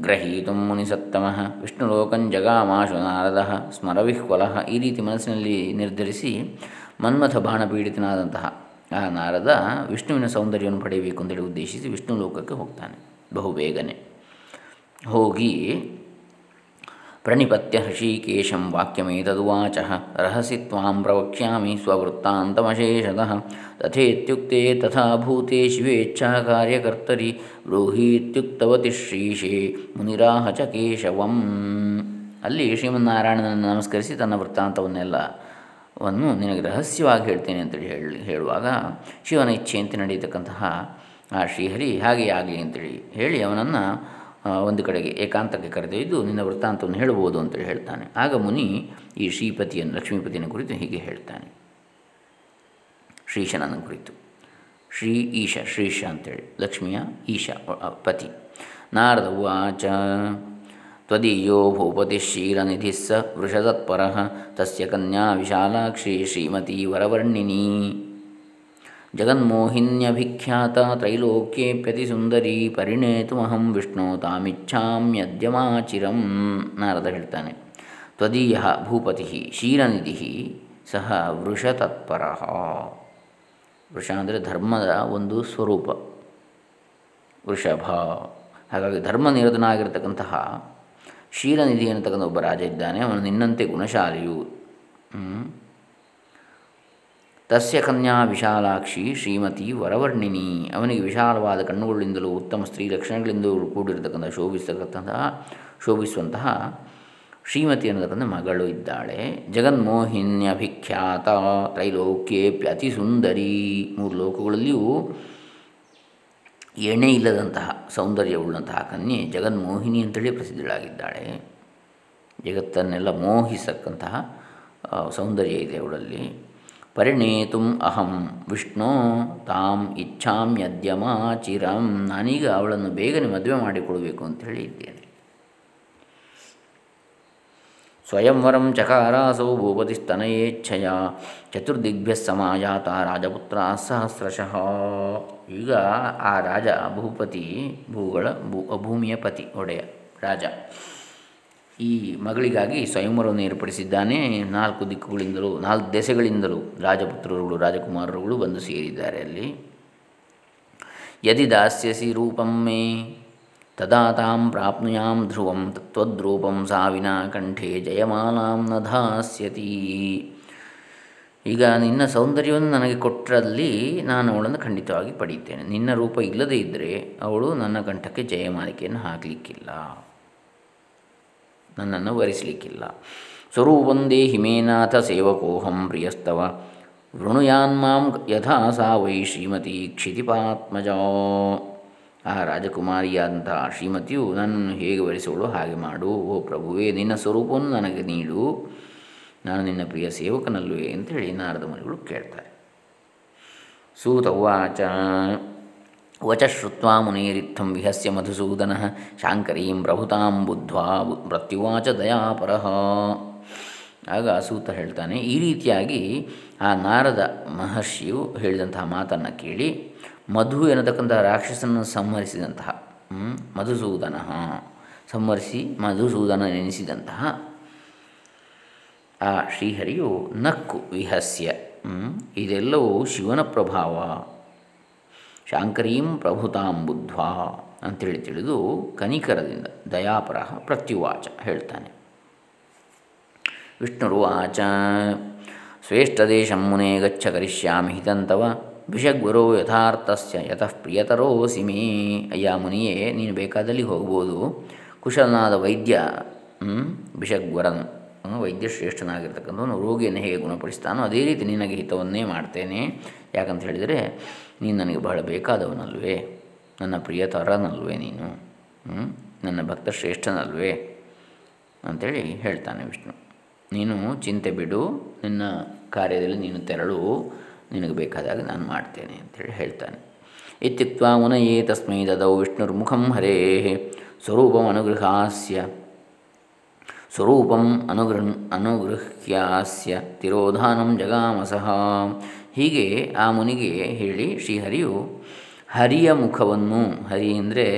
ಗ್ರಹೀತು ಮುನಿಸತ್ತಮಃ. ವಿಷ್ಣುಲೋಕಂ ಜಗಾಮಾಶು ನಾರದ. ಸ್ಮರವಿಹ್ವಲಃ. ಈ ರೀತಿ ಮನಸ್ಸಿನಲ್ಲಿ ನಿರ್ಧರಿಸಿ ಮನ್ಮಥ ಬಾಣ ಪೀಡಿತನಾದಂತಹ ಆ ನಾರದ ವಿಷ್ಣುವಿನ ಸೌಂದರ್ಯವನ್ನು ಪಡೆಯಬೇಕು ಅಂತೇಳಿ ಉದ್ದೇಶಿಸಿ ವಿಷ್ಣು ಲೋಕಕ್ಕೆ ಹೋಗ್ತಾನೆ ಬಹು ಬೇಗನೆ ಹೋಗಿ ಪ್ರಣಿಪತ್ಯ ಹೃಷೀಕೇಶಂ ವಾಕ್ಯಮೇತದುವಾಚ, ರಹಸಿ ತ್ವಾಂ ಪ್ರವಕ್ಷ್ಯಾಮಿ ಸ್ವವೃತ್ತಾಂತಮಶೇಷತಃ, ತಥೇತ್ಯುಕ್ತೆ ತಥಾ ಭೂತೆ ಶಿವೇಚ್ಛಾ ಕಾರ್ಯಕರ್ತರಿ, ಬ್ರೂಹೀತ್ಯುಕ್ತವತಿ ಶ್ರೀಶೇ ಮುನಿರಾಹ ಚ ಕೇಶವಂ. ಅಲ್ಲಿ ಶ್ರೀಮನ್ನಾರಾಯಣನನ್ನು ನಮಸ್ಕರಿಸಿ ತನ್ನ ವೃತ್ತಾಂತವನ್ನೆಲ್ಲ ವನ್ನು ನಿನಗೆ ರಹಸ್ಯವಾಗಿ ಹೇಳ್ತೇನೆ ಅಂತೇಳಿ ಹೇಳಿ ಹೇಳುವಾಗ ಶಿವನ ಇಚ್ಛೆಯಂತೆ ನಡೆಯತಕ್ಕಂತಹ ಆ ಶ್ರೀಹರಿ ಹಾಗೆ ಆಗಲಿ ಅಂತೇಳಿ ಹೇಳಿ ಅವನನ್ನು ಒಂದು ಕಡೆಗೆ ಏಕಾಂತಕ್ಕೆ ಕರೆದೊಯ್ದು ನಿನ್ನ ವೃತ್ತಾಂತವನ್ನು ಹೇಳಬಹುದು ಅಂತೇಳಿ ಹೇಳ್ತಾನೆ. ಆಗ ಮುನಿ ಈ ಶ್ರೀಪತಿಯನ್ನು, ಲಕ್ಷ್ಮೀಪತಿಯನ್ನು ಕುರಿತು ಹೀಗೆ ಹೇಳ್ತಾನೆ. ಶ್ರೀಶನನ ಕುರಿತು, ಶ್ರೀ ಈಶ, ಶ್ರೀಶ ಅಂತೇಳಿ, ಲಕ್ಷ್ಮಿಯ ಈಶ ಪತಿ. ನಾರದ ಉಚ ತ್ವದೀಯೋ ಭೂಪತಿ ಕ್ಷೀರನಿಧಿ ಸ ವೃಷತತ್ಪರ ತಸ್ಯ ಕನ್ಯಾ ವಿಶಾಲಾಕ್ಷಿ ಶ್ರೀಮತಿ ವರವರ್ಣಿನಿ ಜಗನ್ಮೋಹಿನ್ಯಭಿಖ್ಯಾತ ತ್ರೈಲೋಕ್ಯೇಪ್ಯತಿಸುಂದರಿ ಪರಿಣೇತುಮಹಂ ವಿಷ್ಣು ತಾಮಿಚ್ಛಾಮ್ಯದ್ಯಮಾಚಿರಂ ನಾರದ ಹೇಳ್ತಾನೆ ತ್ವದೀಯ ಭೂಪತಿ ಶೀಲನಿಧಿ ಸಹ ವೃಷತತ್ಪರ ವೃಷ ಅಂದರೆ ಧರ್ಮದ ಒಂದು ಸ್ವರೂಪ, ವೃಷಭ. ಹಾಗಾಗಿ ಧರ್ಮ ನಿರತನಾಗಿರ್ತಕ್ಕಂತಹ ಕ್ಷೀರನಿಧಿ ಅನ್ನತಕ್ಕಂಥ ಒಬ್ಬ ರಾಜ ಇದ್ದಾನೆ, ಅವನು ನಿನ್ನಂತೆ ಗುಣಶಾಲಿಯು. ತಸ್ಯ ಕನ್ಯಾ ವಿಶಾಲಾಕ್ಷಿ ಶ್ರೀಮತಿ ವರವರ್ಣಿನಿ. ಅವನಿಗೆ ವಿಶಾಲವಾದ ಕಣ್ಣುಗಳಿಂದಲೂ ಉತ್ತಮ ಸ್ತ್ರೀ ಲಕ್ಷಣಗಳಿಂದಲೂ ಕೂಡಿರತಕ್ಕಂಥ ಶೋಭಿಸತಕ್ಕಂತಹ, ಶೋಭಿಸುವಂತಹ ಶ್ರೀಮತಿ ಅನ್ನತಕ್ಕಂಥ ಮಗಳು ಇದ್ದಾಳೆ. ಜಗನ್ಮೋಹಿನ್ಯಭಿಖ್ಯಾತ ತ್ರೈಲೋಕ್ಯೇಪ್ಯ ಅತಿ ಸುಂದರಿ ಮೂರು ಲೋಕಗಳಲ್ಲಿಯೂ ಎಣ್ಣೆ ಇಲ್ಲದಂತಹ ಸೌಂದರ್ಯವುಳ್ಳಂತಹ ಕನ್ಯೆ ಜಗನ್ಮೋಹಿನಿ ಅಂತೇಳಿ ಪ್ರಸಿದ್ಧಳಾಗಿದ್ದಾಳೆ. ಜಗತ್ತನ್ನೆಲ್ಲ ಮೋಹಿಸಕ್ಕಂತಹ ಸೌಂದರ್ಯ ಇದೆ ಅವಳಲ್ಲಿ. ಪರಿಣೇತು ಅಹಂ ವಿಷ್ಣು ತಾಂ ಚಿರಂ ನಾನೀಗ ಅವಳನ್ನು ಬೇಗನೆ ಮದುವೆ ಮಾಡಿಕೊಡಬೇಕು ಅಂತ ಹೇಳಿದ್ದೇನೆ ಸ್ವಯಂವರಂ ಚಕಾರಾಸೌ ಭೂಪತಿಸ್ತನಯೇಚ್ಛಯ ಚತುರ್ದಿಗ್ಭ್ಯ ಸಮಾಜಾತ ರಾಜಪುತ್ರ ಸಹಸ್ರಶಃ. ಈಗ ಆ ರಾಜ ಭೂಪತಿ, ಭೂಗಳ ಭೂ, ಭೂಮಿಯ ಪತಿ, ಒಡೆಯ ರಾಜ. ಈ ಮಗಳಿಗಾಗಿ ಸ್ವಯಂವರವನ್ನು ಏರ್ಪಡಿಸಿದ್ದಾನೆ. ನಾಲ್ಕು ದಿಕ್ಕುಗಳಿಂದಲೂ, ನಾಲ್ಕು ದೆಸೆಗಳಿಂದಲೂ ರಾಜಪುತ್ರರುಗಳು, ರಾಜಕುಮಾರರುಗಳು ಬಂದು ಸೇರಿದ್ದಾರೆ ಅಲ್ಲಿ. ಯದಿ ದಾಸ್ಯಸಿ ರೂಪಂ ಮೇ ತದಾ ತಾಂ ಪ್ರಾಪ್ನುಯಾಂ ಧ್ರುವಂ ತತ್ವದ್ರೂಪಂ ಸಾವಿನ ಕಂಠೆ ಜಯಮಾಲಾಂ ನ ಈಗ ನಿನ್ನ ಸೌಂದರ್ಯವನ್ನು ನನಗೆ ಕೊಟ್ಟರಲ್ಲಿ ನಾನು ಅವಳನ್ನು ಖಂಡಿತವಾಗಿ ಪಡೆಯುತ್ತೇನೆ. ನಿನ್ನ ರೂಪ ಇಲ್ಲದೇ ಇದ್ದರೆ ಅವಳು ನನ್ನ ಕಂಠಕ್ಕೆ ಜಯಮಾಲಿಕೆಯನ್ನು ಹಾಕಲಿಕ್ಕಿಲ್ಲ. ನನ್ನನ್ನು ವರಿಸಲಿಕ್ಕಿಲ್ಲ. ಸ್ವರೂಪಂದೇ ಹಿಮೇನಾಥ ಸೇವಕೋಹಂ ಪ್ರಿಯಸ್ತವ. ವೃಣುಯಾನ್ಮಾಂ ಯಥಾ ಸಾ ವೈ ಶ್ರೀಮತಿ ಕ್ಷಿತಿಪಾತ್ಮಜ. ಆ ರಾಜಕುಮಾರಿಯಾದಂತಹ ಶ್ರೀಮತಿಯು ನನ್ನನ್ನು ಹೇಗೆ ವರಿಸುವಳು ಹಾಗೆ ಮಾಡು. ಓ ಪ್ರಭುವೇ, ನಿನ್ನ ಸ್ವರೂಪವನ್ನು ನನಗೆ ನೀಡು. ನಾನು ನಿನ್ನ ಪ್ರಿಯ ಸೇವಕನಲ್ಲುವೆ ಅಂತೇಳಿ ನಾರದ ಮುನಿಗಳು ಕೇಳ್ತಾರೆ. ಸೂತವಾಚ ವಚ ಶ್ರುತ್ವಾ ಮುನೇರಿತ್ಥಂ ವಿಹಸ್ಯ ಮಧುಸೂದನ. ಶಾಂಕರೀಂ ಪ್ರಭುತಾಂ ಬುದ್ಧ್ವಾ ಪ್ರತ್ಯುವಾಚ ದಯಾಪರ. ಆಗ ಸೂತ ಹೇಳ್ತಾನೆ, ಈ ರೀತಿಯಾಗಿ ಆ ನಾರದ ಮಹರ್ಷಿಯು ಹೇಳಿದಂತಹ ಮಾತನ್ನು ಕೇಳಿ ಮಧು ಎನ್ನತಕ್ಕಂತಹ ರಾಕ್ಷಸನನ್ನು ಸಂಹರಿಸಿದಂತಹ ಮಧುಸೂದನ ಸಂಹರಿಸಿ ಮಧುಸೂದನ ನೆನೆಸಿದಂತಹ ಆ ಶ್ರೀಹರಿಯು ನಕ್ಕು ವಿಹಸ್ಯ ಇದೆಲ್ಲವೂ ಶಿವನ ಪ್ರಭಾವ. ಶಾಂಕರೀಂ ಪ್ರಭುತಾಂ ಬುದ್ಧ್ವಾ ಅಂತೇಳಿ ತಿಳಿದು ಕನಿಕರದಿಂದ ದಯಾಪರ ಪ್ರತ್ಯುವಾಚ ಹೇಳ್ತಾನೆ. ವಿಷ್ಣುರುವಾಚ, ಶ್ರೇಷ್ಠದೇಶಂ ಮುನೇ ಗಚ್ಚ ಕರಿಷ್ಯಾಮಿ ಹಿತಂತವ. ಭಿಷಗ್ವರೋ ಯಥಾರ್ಥಸ್ಯ, ಯತಃ ಪ್ರಿಯತರೋ ಸಿಮಿ ಅಯ್ಯ ಮುನಿಯೇ, ನೀನು ಬೇಕಾದಲ್ಲಿ ಹೋಗ್ಬೋದು. ಕುಶಲನಾದ ವೈದ್ಯ ಭಿಷಗ್ವರನು ವೈದ್ಯ ಶ್ರೇಷ್ಠನಾಗಿರ್ತಕ್ಕಂಥವನು ರೋಗಿಯನ್ನು ಹೇಗೆ ಗುಣಪಡಿಸ್ತಾನೋ ಅದೇ ರೀತಿ ನಿನಗೆ ಹಿತವನ್ನೇ ಮಾಡ್ತೇನೆ. ಯಾಕಂತ ಹೇಳಿದರೆ, ನೀನು ನನಗೆ ಬಹಳ ಬೇಕಾದವನಲ್ವೇ, ನನ್ನ ಪ್ರಿಯತರನಲ್ವೇ ನೀನು ನನ್ನ ಭಕ್ತ ಶ್ರೇಷ್ಠನಲ್ವೇ ಅಂಥೇಳಿ ಹೇಳ್ತಾನೆ ವಿಷ್ಣು. ನೀನು ಚಿಂತೆ ಬಿಡು, ನಿನ್ನ ಕಾರ್ಯದಲ್ಲಿ ನೀನು ತೆರಳು. ನಿನಗೆ ಬೇಕಾದಾಗ ನಾನು ಮಾಡ್ತೇನೆ ಅಂತೇಳಿ ಹೇಳ್ತಾನೆ. ಇತ್ಯುಕ್ತ ಮುನಯೇ ತಸ್ಮೈ ದದೌ ವಿಷ್ಣುರ್ಮುಖಂ ಹರೇ. ಸ್ವರೂಪಂ ಅನುಗೃಹಾಸ್ಯ. ಸ್ವರೂಪಂ ಅನುಗೃ, ಅನುಗೃಹ್ಯಾಸ್ಯ. ತಿರೋಧಾನಂ ಜಗಾಮಸಃ. ಹೀಗೆ ಆ ಮುನಿಗೆ ಹೇಳಿ ಶ್ರೀಹರಿಯು ಹರಿಯ ಮುಖವನ್ನು, ಹರಿ ಅಂದರೆ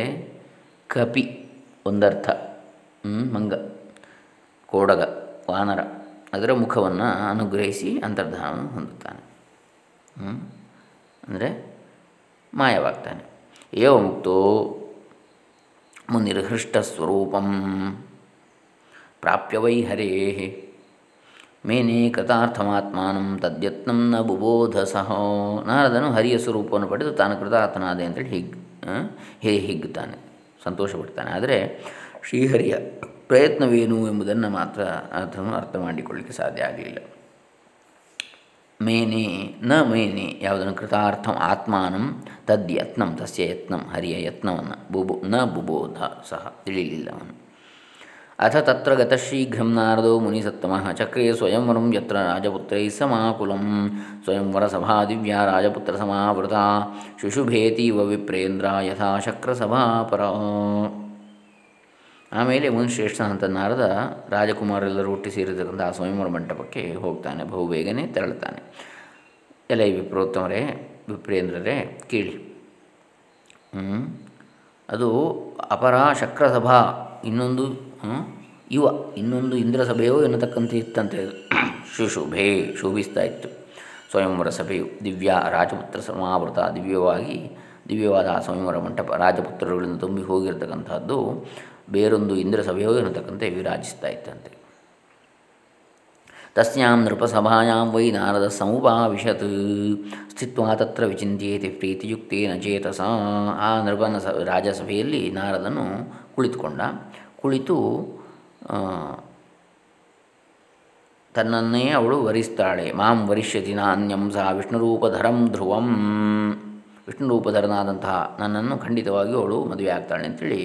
ಕಪಿ ಒಂದರ್ಥ ಮಂಗ, ಕೋಡಗ, ವಾನರ, ಅದರ ಮುಖವನ್ನು ಅನುಗ್ರಹಿಸಿ ಅಂತರ್ಧಾನವನ್ನು ಹೊಂದುತ್ತಾನೆ. ಅಂದರೆ ಮಾಯವಾಗ್ತಾನೆ. ಏವ ಮುಕ್ತೋ ಮುನಿರ್ಹೃಷ್ಟಸ್ವರೂಪಂ ಪ್ರಾಪ್ಯ ವೈ ಹರೇ. ಮೇನೆ ಕೃತಾರ್ಥಮಾತ್ಮಾನಂ ತದ್ಯತ್ನಂ ನ ಬುಬೋಧ ಸಹ. ನಾರದನು ಹರಿಯ ಸ್ವರೂಪವನ್ನು ಪಡೆದು ತಾನು ಕೃತಾರ್ಥನಾದೆ ಅಂತೇಳಿ ಹಿಗ್ ಹೇ ಹಿಗ್ಗುತ್ತಾನೆ ಸಂತೋಷಪಡ್ತಾನೆ. ಆದರೆ ಶ್ರೀಹರಿಯ ಪ್ರಯತ್ನವೇನು ಎಂಬುದನ್ನು ಮಾತ್ರ ಅದನ್ನು ಅರ್ಥ ಮಾಡಿಕೊಳ್ಳಿಕ್ಕೆ ಸಾಧ್ಯ ಆಗಲಿಲ್ಲ. ಮೇನೆ ನ ಮೇನೆ ಯಾವುದನ್ನು ಕೃತಾರ್ಥಂ ಆತ್ಮಾನಂ ತದ್ಯತ್ನಂ ತಸ್ಯ ಯತ್ನಂ ಹರಿಯ ಯತ್ನವನ್ನು ಬುಬು ನ ಬುಬೋಧ ಸಹ ತಿಳಿಲಿಲ್ಲ ಅವನು ಅಥ ತತ್ರ ಗತಶೀಘ್ರಂ ನಾರದೋ ಮುನಿಸತ್ತಮಃ ಚಕ್ರೇ ಸ್ವಯಂವರಂ ಯತ್ರ ರಾಜಪುತ್ರೈ ಸಮಾಕುಲಂ. ಸ್ವಯಂವರ ಸಭಾ ದಿವ್ಯಾ ರಾಜಪುತ್ರ ಸಮಾವೃತ. ಶುಶುಭೇತೀವ ವಿಪ್ರೇಂದ್ರ ಯಥಾ ಶಕ್ರ ಆಮೇಲೆ ಮುನಿಶ್ರೇಷ್ಠನಂತ ನಾರದ ರಾಜಕುಮಾರೆಲ್ಲರೂ ಒಟ್ಟಿ ಸೇರಿದಕ್ಕಂಥ ಆ ಸ್ವಯಂವರ ಮಂಟಪಕ್ಕೆ ಹೋಗ್ತಾನೆ, ಬಹುಬೇಗನೆ ತೆರಳುತ್ತಾನೆ. ಎಲ್ಲ ಈ ವಿಪ್ರೋತ್ತಮರೇ, ವಿಪ್ರೇಂದ್ರರೇ, ಕೇಳಿ. ಅದು ಅಪರ ಶಕ್ರಸಭಾ, ಇನ್ನೊಂದು ಯುವ, ಇನ್ನೊಂದು ಇಂದ್ರ ಸಭೆಯೋ ಇತ್ತಂತೆ. ಶುಶುಭೆ ಶೋಭಿಸ್ತಾ ಇತ್ತು. ಸ್ವಯಂವರ ಸಭೆಯು ದಿವ್ಯ ರಾಜಪುತ್ರ ಸಮಾವೃತ, ದಿವ್ಯವಾಗಿ, ದಿವ್ಯವಾದ ಆ ಸ್ವಯಂವರ ಮಂಟಪ ರಾಜಪುತ್ರಗಳಿಂದ ತುಂಬಿ ಹೋಗಿರತಕ್ಕಂಥದ್ದು ಬೇರೊಂದು ಇಂದ್ರ ಸಭೆಯೋ ಎನ್ನತಕ್ಕಂತೆ ವಿರಾಜಿಸ್ತಾ ಇತ್ತಂತೆ ತಸ್ಯಾಂ ನೃಪಸಭಾಯಾಂ ವೈ ನಾರದ ಸಮುಪಾವಿಶತ್. ಸ್ಥಿತ್ವಾ ತತ್ರ ವಿಚಿಂತ್ಯೇತಿ ಪ್ರೀತಿಯುಕ್ತೇನ ಚೇತಸ. ಆ ನೃಪನ ಸ, ರಾಜಸಭೆಯಲ್ಲಿ ನಾರದನು ಕುಳಿತುಕೊಂಡ. ಕುಳಿತು ತನ್ನನ್ನೇ ಅವಳು ವರಿಸ್ತಾಳೆ. ಮಾಂ ವರಿಷ್ಯತಿ ನಾನ್ಯಂ ಸಹ ವಿಷ್ಣುರೂಪಧರಂ ಧ್ರುವಂ. ವಿಷ್ಣುರೂಪಧರನಾದಂತಹ ನನ್ನನ್ನು ಖಂಡಿತವಾಗಿ ಅವಳು ಮದುವೆ ಆಗ್ತಾಳೆ ಅಂತೇಳಿ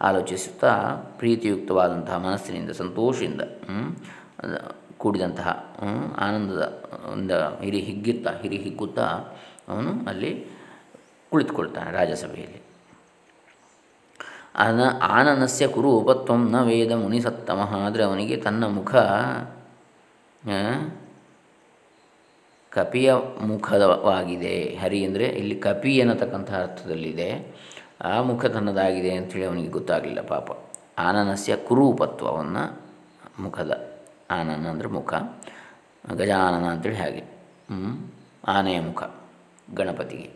ಆಲೋಚಿಸುತ್ತಾ ಪ್ರೀತಿಯುಕ್ತವಾದಂತಹ ಮನಸ್ಸಿನಿಂದ, ಸಂತೋಷದಿಂದ ಕೂಡಿದಂತಹ ಆನಂದದ ಒಂದು ಹಿರಿ ಹಿಗ್ಗುತ್ತಾ ಹಿರಿ ಹಿಗ್ಗುತ್ತಾ ಅವನು ಅಲ್ಲಿ ಕುಳಿತುಕೊಳ್ತಾನೆ ರಾಜಸಭೆಯಲ್ಲಿ. ಅನ ಆನನಸ್ಯ ಕುರು ಉಪತ್ವಂ ನ ವೇದ ಮುನಿ ಸತ್ತಮಃ ಆದರೆ ಅವನಿಗೆ ತನ್ನ ಮುಖ ಕಪಿಯ ಮುಖವಾಗಿದೆ ಹರಿ ಅಂದರೆ ಇಲ್ಲಿ ಕಪಿ ಎನ್ನತಕ್ಕಂಥ ಅರ್ಥದಲ್ಲಿದೆ. ಆ ಮುಖ ತನ್ನದಾಗಿದೆ ಅಂಥೇಳಿ ಅವನಿಗೆ ಗೊತ್ತಾಗಲಿಲ್ಲ ಪಾಪ. ಆನನಸ್ಯ ಕುರೂಪತ್ವವನ್ನು ಮುಖದ ಆನನ ಅಂದರೆ ಮುಖ, ಗಜಾನನ ಅಂತೇಳಿ ಹಾಗೆ. ಆನೆಯ ಮುಖ, ಗಣಪತಿಗೆ.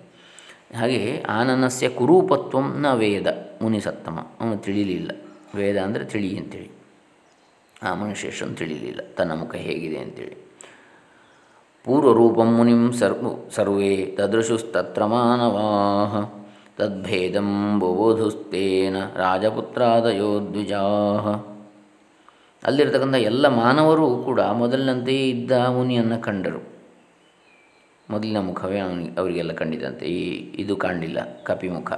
ಹಾಗೆ ಆನನಸ್ಯ ಕುರೂಪತ್ವ ನ ವೇದ, ಮುನಿಸತ್ತಮ. ಅವನು ತಿಳಿಲಿಲ್ಲ. ವೇದ ಅಂದರೆ ತಿಳಿ ಅಂತೇಳಿ ಆ ಮನುಷ್ಯಶನ್ನು ತಿಳಿಲಿಲ್ಲ. ತನ್ನ ಮುಖ ಹೇಗಿದೆ ಅಂತೇಳಿ. ಪೂರ್ವರೂಪಂ ಮುನಿಂ ಸರ್ವ ಸರ್ವೇ ತದೃಶುಸ್ತತ್ರ ಮಾನವಾಹ ತದ್ಭೇದಂ ಬೋಧುಸ್ತೇನ ರಾಜಪುತ್ರಾದಯೋ ದ್ವಿಜಾಹ ಅಲ್ಲಿರ್ತಕ್ಕಂಥ ಎಲ್ಲ ಮಾನವರು ಕೂಡ ಮೊದಲಿನಂತೆಯೇ ಇದ್ದ ಮುನಿಯನ್ನು ಕಂಡರು. ಮೊದಲಿನ ಮುಖವೇ ಅವನಿಗೆ, ಅವರಿಗೆಲ್ಲ ಕಂಡಿದಂತೆ ಈ, ಇದು ಕಾಣಲಿಲ್ಲ, ಕಪಿಮುಖ.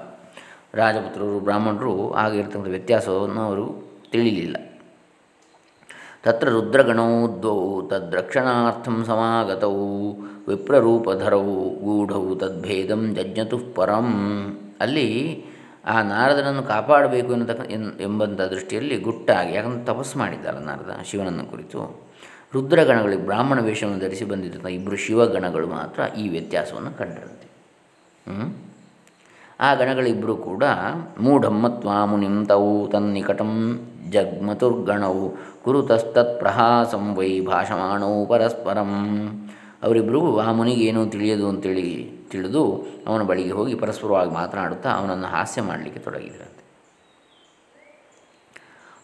ರಾಜಪುತ್ರರು, ಬ್ರಾಹ್ಮಣರು ಆಗಿರ್ತಕ್ಕಂಥ ವ್ಯತ್ಯಾಸವನ್ನು ಅವರು ತಿಳಿಲಿಲ್ಲ. ತತ್ರ ರುದ್ರಗಣೌ ದ್ವೌ ತದ್ರಕ್ಷಣಾರ್ಥಂ ಸಮಾಗತೌ ವಿಪ್ರರೂಪಧರೌ ಗೂಢೌ ತದ್ಭೇದಂ ಜಜ್ಞತು ಪರಂ ಅಲ್ಲಿ ಆ ನಾರದನನ್ನು ಕಾಪಾಡಬೇಕು ಎನ್ನತಕ್ಕ ಎಂಬಂಥ ದೃಷ್ಟಿಯಲ್ಲಿ ಗುಟ್ಟಾಗಿ ಯಾಕಂದ್ರೆ ತಪಸ್ಸು ಮಾಡಿದ್ದಾರ ನಾರದ ಶಿವನನ್ನು ಕುರಿತು. ರುದ್ರಗಣಗಳಿಗೆ ಬ್ರಾಹ್ಮಣ ವೇಷವನ್ನು ಧರಿಸಿ ಬಂದಿದ್ದಂಥ ಇಬ್ಬರು ಶಿವಗಣಗಳು ಮಾತ್ರ ಈ ವ್ಯತ್ಯಾಸವನ್ನು ಕಂಡರಂತೆ ಆ ಗಣಗಳಿಬ್ಬರು ಕೂಡ ಮೂಢಮ್ಮತ್ವಾ ಮುನಿಂ ತೌ ತನ್ನಿಕಟಂ ಜಗ್ಮತುರ್ಗಣವು ಕುರುತಸ್ತತ್ ಪ್ರಹಾಸಂ ವೈ ಭಾಷಮಾಣವು ಪರಸ್ಪರಂ. ಅವರಿಬ್ಬರೂ ಆ ಮುನಿಗೇನು ತಿಳಿಯದು ಅಂತೇಳಿ ತಿಳಿದು ಅವನ ಬಳಿಗೆ ಹೋಗಿ ಪರಸ್ಪರವಾಗಿ ಮಾತನಾಡುತ್ತಾ ಅವನನ್ನು ಹಾಸ್ಯ ಮಾಡಲಿಕ್ಕೆ ತೊಡಗಿದರಂತೆ.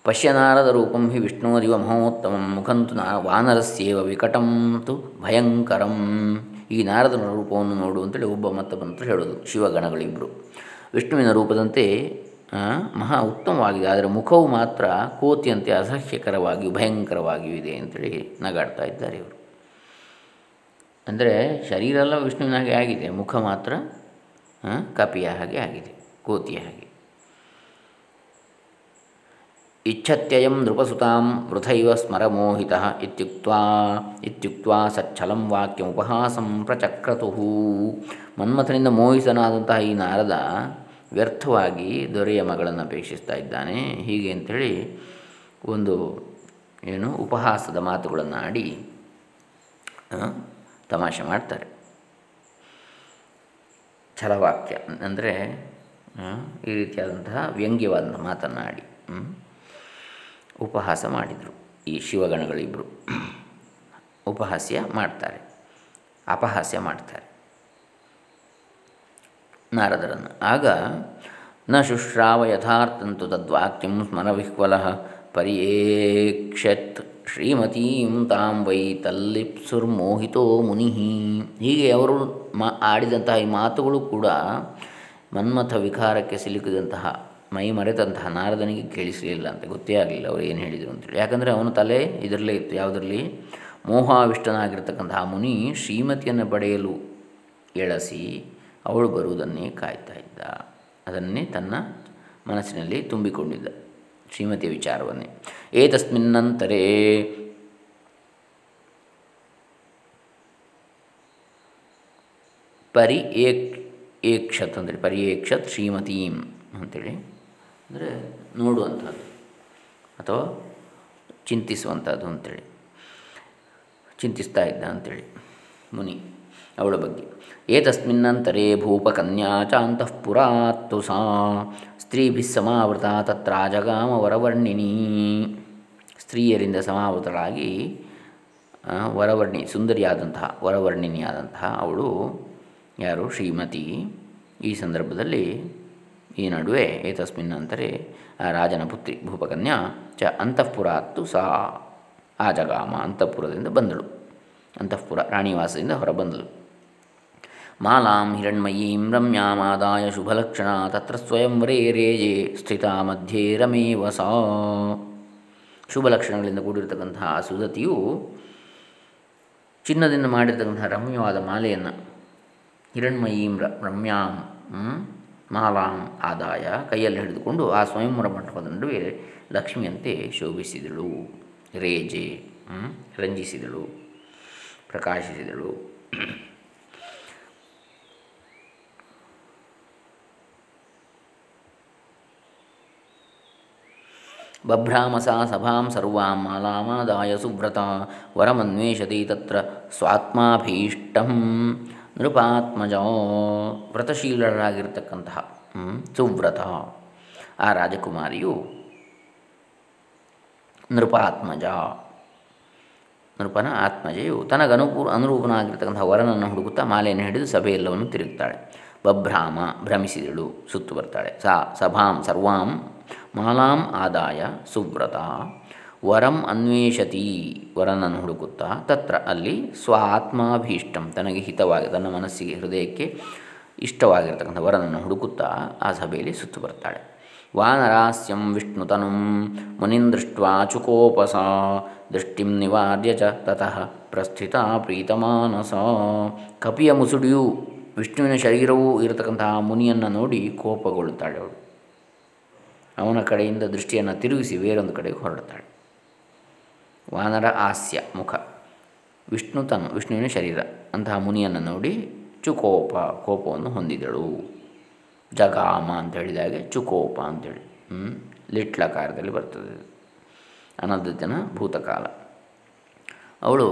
ಪಶ್ಯನಾರದ ರೂಪಂ ಹಿ ವಿಷ್ಣುವರಿವ ಮಹೋತ್ತಮಂ, ಮುಖಂತು ನಾ ವಾನರಸ್ಯೇವ ವಿಕಟಂ ತು ಭಯಂಕರಂ. ಈ ನಾರದನ ರೂಪವನ್ನು ನೋಡು ಅಂತೇಳಿ ಒಬ್ಬ ಮತ್ತೊಬ್ಬನ ಹೇಳೋದು ಶಿವಗಣಗಳಿಬ್ಬರು ವಿಷ್ಣುವಿನ ರೂಪದಂತೆ ಮಹಾ ಉತ್ತಮವಾಗಿದೆ. ಆದರೆ ಮುಖವು ಮಾತ್ರ ಕೋತಿಯಂತೆ ಅಸಹ್ಯಕರವಾಗಿ ಭಯಂಕರವಾಗಿಯೂ ಇದೆ ಅಂತೇಳಿ ನಗಾಡ್ತಾ ಇದ್ದಾರೆ ಇವರು. ಅಂದರೆ ಶರೀರ ಎಲ್ಲ ವಿಷ್ಣುವಿನ ಹಾಗೆ ಆಗಿದೆ. ಮುಖ ಮಾತ್ರ ಕಪಿಯ ಹಾಗೆ ಆಗಿದೆ, ಕೋತಿಯ ಹಾಗೆ. ಇಚ್ಛತ್ಯಯಂ ನೃಪಸುತಾಂ ವೃಥೈವ ಸ್ಮರಮೋಹಿತ ಇತ್ಯುಕ್ತ ಇತ್ಯುಕ್ತ್ವಾ ಸಚ್ಛಲಂ ವಾಕ್ಯಂ ಉಪಹಾಸಂ ಪ್ರಚಕ್ರತು ಮನ್ಮಥನಿಂದ ಮೋಹಿತನಾದಂತಹ ಈ ನಾರದ ವ್ಯರ್ಥವಾಗಿ ದೊರೆಯ ಮಗಳನ್ನು ಅಪೇಕ್ಷಿಸ್ತಾ ಇದ್ದಾನೆ. ಹೀಗೆ ಅಂಥೇಳಿ ಒಂದು ಏನು ಉಪಹಾಸದ ಮಾತುಗಳನ್ನು ಆಡಿ ತಮಾಷೆ ಮಾಡ್ತಾರೆ. ಛಲವಾಕ್ಯ ಅಂದರೆ ಈ ರೀತಿಯಾದಂತಹ ವ್ಯಂಗ್ಯವಾದಂಥ ಮಾತನ್ನಾಡಿ ಉಪಹಾಸ ಮಾಡಿದರು ಈ ಶಿವಗಣಗಳಿಬ್ಬರು ಉಪಹಾಸ್ಯ ಮಾಡ್ತಾರೆ, ಅಪಹಾಸ್ಯ ಮಾಡ್ತಾರೆ. ನಾರದರನ್ನು. ಆಗ ನ ಶುಶ್ರಾವ ಯಥಾರ್ಥಂತು ತದ್ವಾಕ್ಯಂ ಸ್ಮರವಿಹ್ವಲ ಪರಿಯೇಕ್ಷತ್ ಶ್ರೀಮತೀಂ ತಾಂ ವೈ ತಲ್ಲಿಪ್ಸುರ್ಮೋಹಿತೋ ಮುನಿ. ಹೀಗೆ ಅವರು ಮಾ ಆಡಿದಂತಹ ಈ ಮಾತುಗಳು ಕೂಡ ಮನ್ಮಥ ವಿಕಾರಕ್ಕೆ ಸಿಲುಕಿದಂತಹ, ಮೈ ಮರೆತಂತಹ ನಾರದನಿಗೆ ಕೇಳಿಸಲಿಲ್ಲ ಅಂತ, ಗೊತ್ತೇ ಆಗಲಿಲ್ಲ ಅವರು ಏನು ಹೇಳಿದರು ಅಂತೇಳಿ ಯಾಕಂದರೆ ಅವನ ತಲೆ ಇದರಲ್ಲೇ ಇತ್ತು, ಯಾವುದರಲ್ಲಿ? ಮೋಹಾವಿಷ್ಟನಾಗಿರ್ತಕ್ಕಂತಹ ಮುನಿ ಶ್ರೀಮತಿಯನ್ನು ಪಡೆಯಲು ಎಳಸಿ ಅವಳು ಬರುವುದನ್ನೇ ಕಾಯ್ತಾ ಇದ್ದ. ಅದನ್ನೇ ತನ್ನ ಮನಸ್ಸಿನಲ್ಲಿ ತುಂಬಿಕೊಂಡಿದ್ದ. ಶ್ರೀಮತಿಯ ವಿಚಾರವನ್ನೇ. ಏತಸ್ಮಿನ್ನಂತರೇ ಪರಿ ಏಕ್ ಏಕ್ಷತ್ ಅಂತೇಳಿ, ಪರಿಯೇಕ್ಷತ್ ಶ್ರೀಮತೀಂ ಅಂಥೇಳಿ ಅಂದರೆ ನೋಡುವಂಥದ್ದು ಅಥವಾ ಚಿಂತಿಸುವಂಥದ್ದು ಅಂಥೇಳಿ ಚಿಂತಿಸ್ತಾ ಇದ್ದ ಅಂಥೇಳಿ ಮುನಿ. ಅವಳ ಬಗ್ಗೆ. ಏತಸ್ಮಿನ್ನಂತರೇ ಭೂಪಕನ್ಯಾ ಚ ಅಂತಃಪುರಾತ್ತು ಸಾ ಸ್ತ್ರೀಭಿಸ್ ಸಮಾವೃತ ತತ್ರ ಜಗಾಮ ವರವರ್ಣಿನಿ ಸ್ತ್ರೀಯರಿಂದ ಸಮಾವೃತಳಾಗಿ ವರವರ್ಣಿ, ಸುಂದರಿಯಾದಂತಹ, ವರವರ್ಣಿನಿಯಾದಂತಹ ಅವಳು ಯಾರು? ಶ್ರೀಮತಿ. ಈ ಸಂದರ್ಭದಲ್ಲಿ ಈ ನಡುವೆ ಏತಸ್ಮಿನ್ ನಂತರೇ ಆ, ರಾಜನ ಪುತ್ರಿ ಭೂಪಕನ್ಯಾ ಚ ಅಂತಃಪುರಾತ್ತು ಸಾ ಆ ಜಗಾಮ ಅಂತಃಪುರದಿಂದ ಬಂದಳು. ಅಂತಃಪುರ, ರಾಣಿವಾಸದಿಂದ ಹೊರಬಂದಳು. ಮಾಲಾಂ ಹಿರಣ್ಮಯೀಂ ರಮ್ಯಾಮಾದಾಯ ಶುಭಲಕ್ಷಣ ತತ್ರ ಸ್ವಯಂವರೇ ರೇಜೆ ಸ್ಥಿತ ಮಧ್ಯೆ ರಮೇವ ಸಾ ಶುಭ ಲಕ್ಷಣಗಳಿಂದ ಕೂಡಿರತಕ್ಕಂತಹ ಸುಧತಿಯು ಚಿನ್ನದಿಂದ ಮಾಡಿರ್ತಕ್ಕಂತಹ ರಮ್ಯವಾದ ಮಾಲೆಯನ್ನು ಹಿರಣ್ಮಯೀಂ ರಮ್ಯಾಂ ಮಾಲಾಂ ಆದಾಯ ಕೈಯಲ್ಲಿ ಹಿಡಿದುಕೊಂಡು ಆ ಸ್ವಯಂವರ ಮಂಟಪದ ನಡುವೆ ಲಕ್ಷ್ಮಿಯಂತೆ ಶೋಭಿಸಿದಳು, ರೇಜೆ ರಂಜಿಸಿದಳು, ಪ್ರಕಾಶಿಸಿದಳು. ಬಭ್ರಾಮಸಾ ಸಭಾಂ ಸರ್ವಾಂ ಮಾಲಾಮಾದಾಯ ಸುವ್ರತ ವರಮನ್ವೇಷತಿ ತತ್ರ ಸ್ವಾತ್ಮಾಭೀಷ್ಟಂ ನೃಪಾತ್ಮಜೋ ವ್ರತಶೀಲರಾಗಿರ್ತಕ್ಕಂತಹ ಸುವ್ರತ. ಆ ರಾಜಕುಮಾರಿಯು ನೃಪಾತ್ಮಜ. ನೃಪನ ಆತ್ಮಜೆಯು ತನಗನುಪೂ ಅನುರೂಪನಾಗಿರ್ತಕ್ಕಂಥ ವರನನ್ನು ಹುಡುಕುತ್ತಾ ಮಾಲೆಯನ್ನು ಹಿಡಿದು ಸಭೆಯೆಲ್ಲವನ್ನು ತಿರುಗುತ್ತಾಳೆ ಬಭ್ರಾಮ ಭ್ರಮಿಸಿದಳು, ಸುತ್ತು ಬರ್ತಾಳೆ. ಸಾ, ಸಭಾಂ ಸರ್ವಾಂ ಮಾಲಾಂ ಆದಾಯ ಸುವ್ರತ. ವರಂ ಅನ್ವೇಷತಿ ವರನನ್ನು ಹುಡುಕುತ್ತಾ ತತ್ರ ಅಲ್ಲಿ ಸ್ವ ಆತ್ಮಾಭೀಷ್ಟಂ ತನಗೆ ಹಿತವಾಗಿ ತನ್ನ ಮನಸ್ಸಿಗೆ ಹೃದಯಕ್ಕೆ ಇಷ್ಟವಾಗಿರ್ತಕ್ಕಂಥ ವರನನ್ನು ಹುಡುಕುತ್ತಾ ಆ ಸಭೆಯಲ್ಲಿ ಸುತ್ತು ಬರ್ತಾಳೆ. ವಾನರಾಸ್ಯಂ ವಿಷ್ಣುತನು ಮುನಿನ್ ದೃಷ್ಟ ಚುಕೋಪಸ ದೃಷ್ಟಿಂ ನಿವಾರ್ಯ ಚ ತತಃ ಪ್ರಸ್ಥಿತ ಪ್ರೀತಮಾನಸ. ಕಪಿಯ ಮುಸುಡಿಯು ವಿಷ್ಣುವಿನ ಶರೀರವೂ ಇರತಕ್ಕಂತಹ ಮುನಿಯನ್ನು ನೋಡಿ ಕೋಪಗೊಳ್ಳುತ್ತಾಳೆ ಅವಳು. ಅವನ ಕಡೆಯಿಂದ ದೃಷ್ಟಿಯನ್ನು ತಿರುಗಿಸಿ ಬೇರೊಂದು ಕಡೆಗೆ ಹೊರಡ್ತಾಳೆ ವಾನರ ಹಾಸ್ಯ ಮುಖ. ವಿಷ್ಣು ತನು ವಿಷ್ಣುವಿನ ಶರೀರ. ಅಂತಹ ಮುನಿಯನ್ನು ನೋಡಿ ಚುಕೋಪ ಕೋಪವನ್ನು ಹೊಂದಿದಳು. ಜಗಾಮ ಅಂತ ಹೇಳಿದಾಗೆ ಚುಕೋಪ ಅಂತೇಳಿ ಲಿಟ್ಲಕಾರದಲ್ಲಿ ಬರ್ತದೆ ಅನದ್ಯನ ಭೂತಕಾಲ. ಅವಳು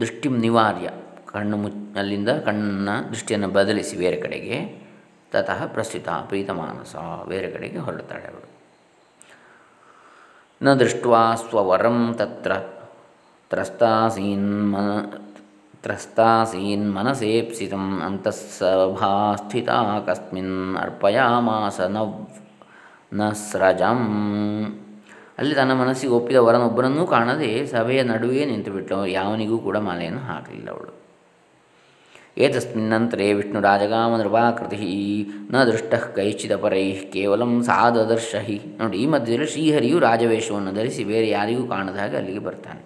ದೃಷ್ಟಿ ನಿವಾರ್ಯ, ಕಣ್ಣು ಮುಚ್ ಅಲ್ಲಿಂದ ಕಣ್ಣನ್ನು ದೃಷ್ಟಿಯನ್ನು ಬದಲಿಸಿ ಬೇರೆ ಕಡೆಗೆ ತತಃ ಪ್ರಸ್ಥಿತ ಪ್ರೀತಮಾನಸ ಬೇರೆ ಕಡೆಗೆ ಹೊರಡ್ತಾಳೆ ಅವಳು. ನ ದೃಷ್ಟ ಸ್ವವರಂ ತತ್ರ ತ್ರಸ್ತಾಸೀನ್ ಮನ ತ್ರಸ್ತಾಸೀನ್ ಮನಸೇಪ್ಸಿತ ಅಂತಃಸಭಾಸ್ಥಿತ ಕಸ್ಮಿನ್ ಅರ್ಪಯಾಮಾಸ ನ ಸ್ರಜಂ ಅಲ್ಲಿ ತನ್ನ ಮನಸ್ಸಿಗೆ ಒಪ್ಪಿದ ವರನೊಬ್ಬರನ್ನೂ ಕಾಣದೆ ಸಭೆಯ ನಡುವೆ ನಿಂತುಬಿಟ್ಟು ಯಾವನಿಗೂ ಕೂಡ ಮಾಲೆಯನ್ನು ಹಾಕಲಿಲ್ಲ ಅವಳು. ಏತಸ್ಮಿನ್ನಂತರೇ ವಿಷ್ಣುರಾಜಗಾಮನೃಪಾಕೃತಿ ನ ದೃಷ್ಟ ಕೈಚಿದ ಪರೈ ಕೇವಲ ಸಾದದರ್ಶ ಹಿ ನೋಡಿ, ಈ ಮಧ್ಯದಲ್ಲಿ ಶ್ರೀಹರಿಯು ರಾಜವೇಷವನ್ನು ಧರಿಸಿ ಬೇರೆ ಯಾರಿಗೂ ಕಾಣದ ಹಾಗೆ ಅಲ್ಲಿಗೆ ಬರ್ತಾನೆ.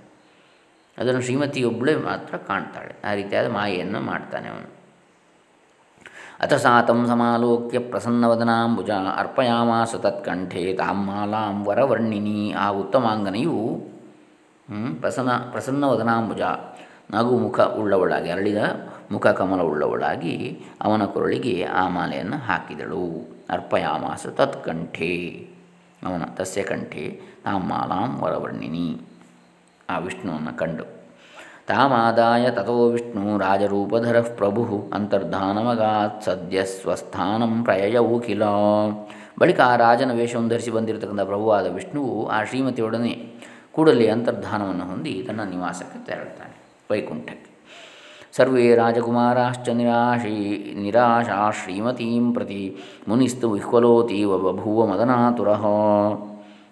ಅದನ್ನು ಶ್ರೀಮತಿಯೊಬ್ಬಳೇ ಮಾತ್ರ ಕಾಣ್ತಾಳೆ. ಆ ರೀತಿಯಾದ ಮಾಯೆಯನ್ನು ಮಾಡ್ತಾನೆ ಅವನು. ಅಥ ಸಾತಂ ಸಮಾಲೋಕ್ಯ ಪ್ರಸನ್ನವದನಾಂಬುಜ ಅರ್ಪಯಾಮಾಸ ತತ್ಕಂಠೆ ತಾಂ ಮಾಲಾಂ ವರವರ್ಣಿನಿ. ಆ ಉತ್ತಮಾಂಗನೆಯು ಪ್ರಸನ್ನ, ಪ್ರಸನ್ನವದನಾಂಬುಜ ನಗು ಮುಖ ಉಳ್ಳವಳಾಗಿ, ಅರಳಿದ ಮುಖ ಕಮಲ ಉಳ್ಳವಳಾಗಿ ಅವನ ಕೊರಳಿಗೆ ಆ ಮಾಲೆಯನ್ನು ಹಾಕಿದಳು. ಅರ್ಪಯಾಮಾಸ ತತ್ಕಂಠೆ. ಅವನ ತಸ್ಯ ಕಂಠೆ, ತಾಂ ಮಾಲಾಂ ವರವರ್ಣಿನಿ. ಆ ವಿಷ್ಣುವನ್ನು ಕಂಡು, ತಾಮಾದಾಯ ತಥೋ ವಿಷ್ಣು ರಾಜರೂಪಧರ ಪ್ರಭು ಅಂತರ್ಧಾನಮಗಾತ್ ಸದ್ಯ ಸ್ವಸ್ಥಾನಂ ಪ್ರಯಯೌಖಿಲ ಬಳಿಕ ಆ ರಾಜನ ವೇಷವನ್ನು ಧರಿಸಿ ಬಂದಿರತಕ್ಕಂಥ ಪ್ರಭುವಾದ ವಿಷ್ಣುವು ಆ ಶ್ರೀಮತಿಯೊಡನೆ ಕೂಡಲೇ ಅಂತರ್ಧಾನವನ್ನು ಹೊಂದಿ ತನ್ನ ನಿವಾಸಕ್ಕೆ ತೆರಳುತ್ತಾನೆ. ವೈಕುಂಠಕ್ಕೆ. ಸರ್ವೇ ರಾಜಕುಮಾರಾಶ್ಚ ನಿರಾಶೀ, ನಿರಾಶಾ ಶ್ರೀಮತೀಂ ಪ್ರತಿ ಮುನಿಸ್ತು ವಿಹ್ವಲೋತೀವ ಬಭೂವ ಮದನಾತುರ.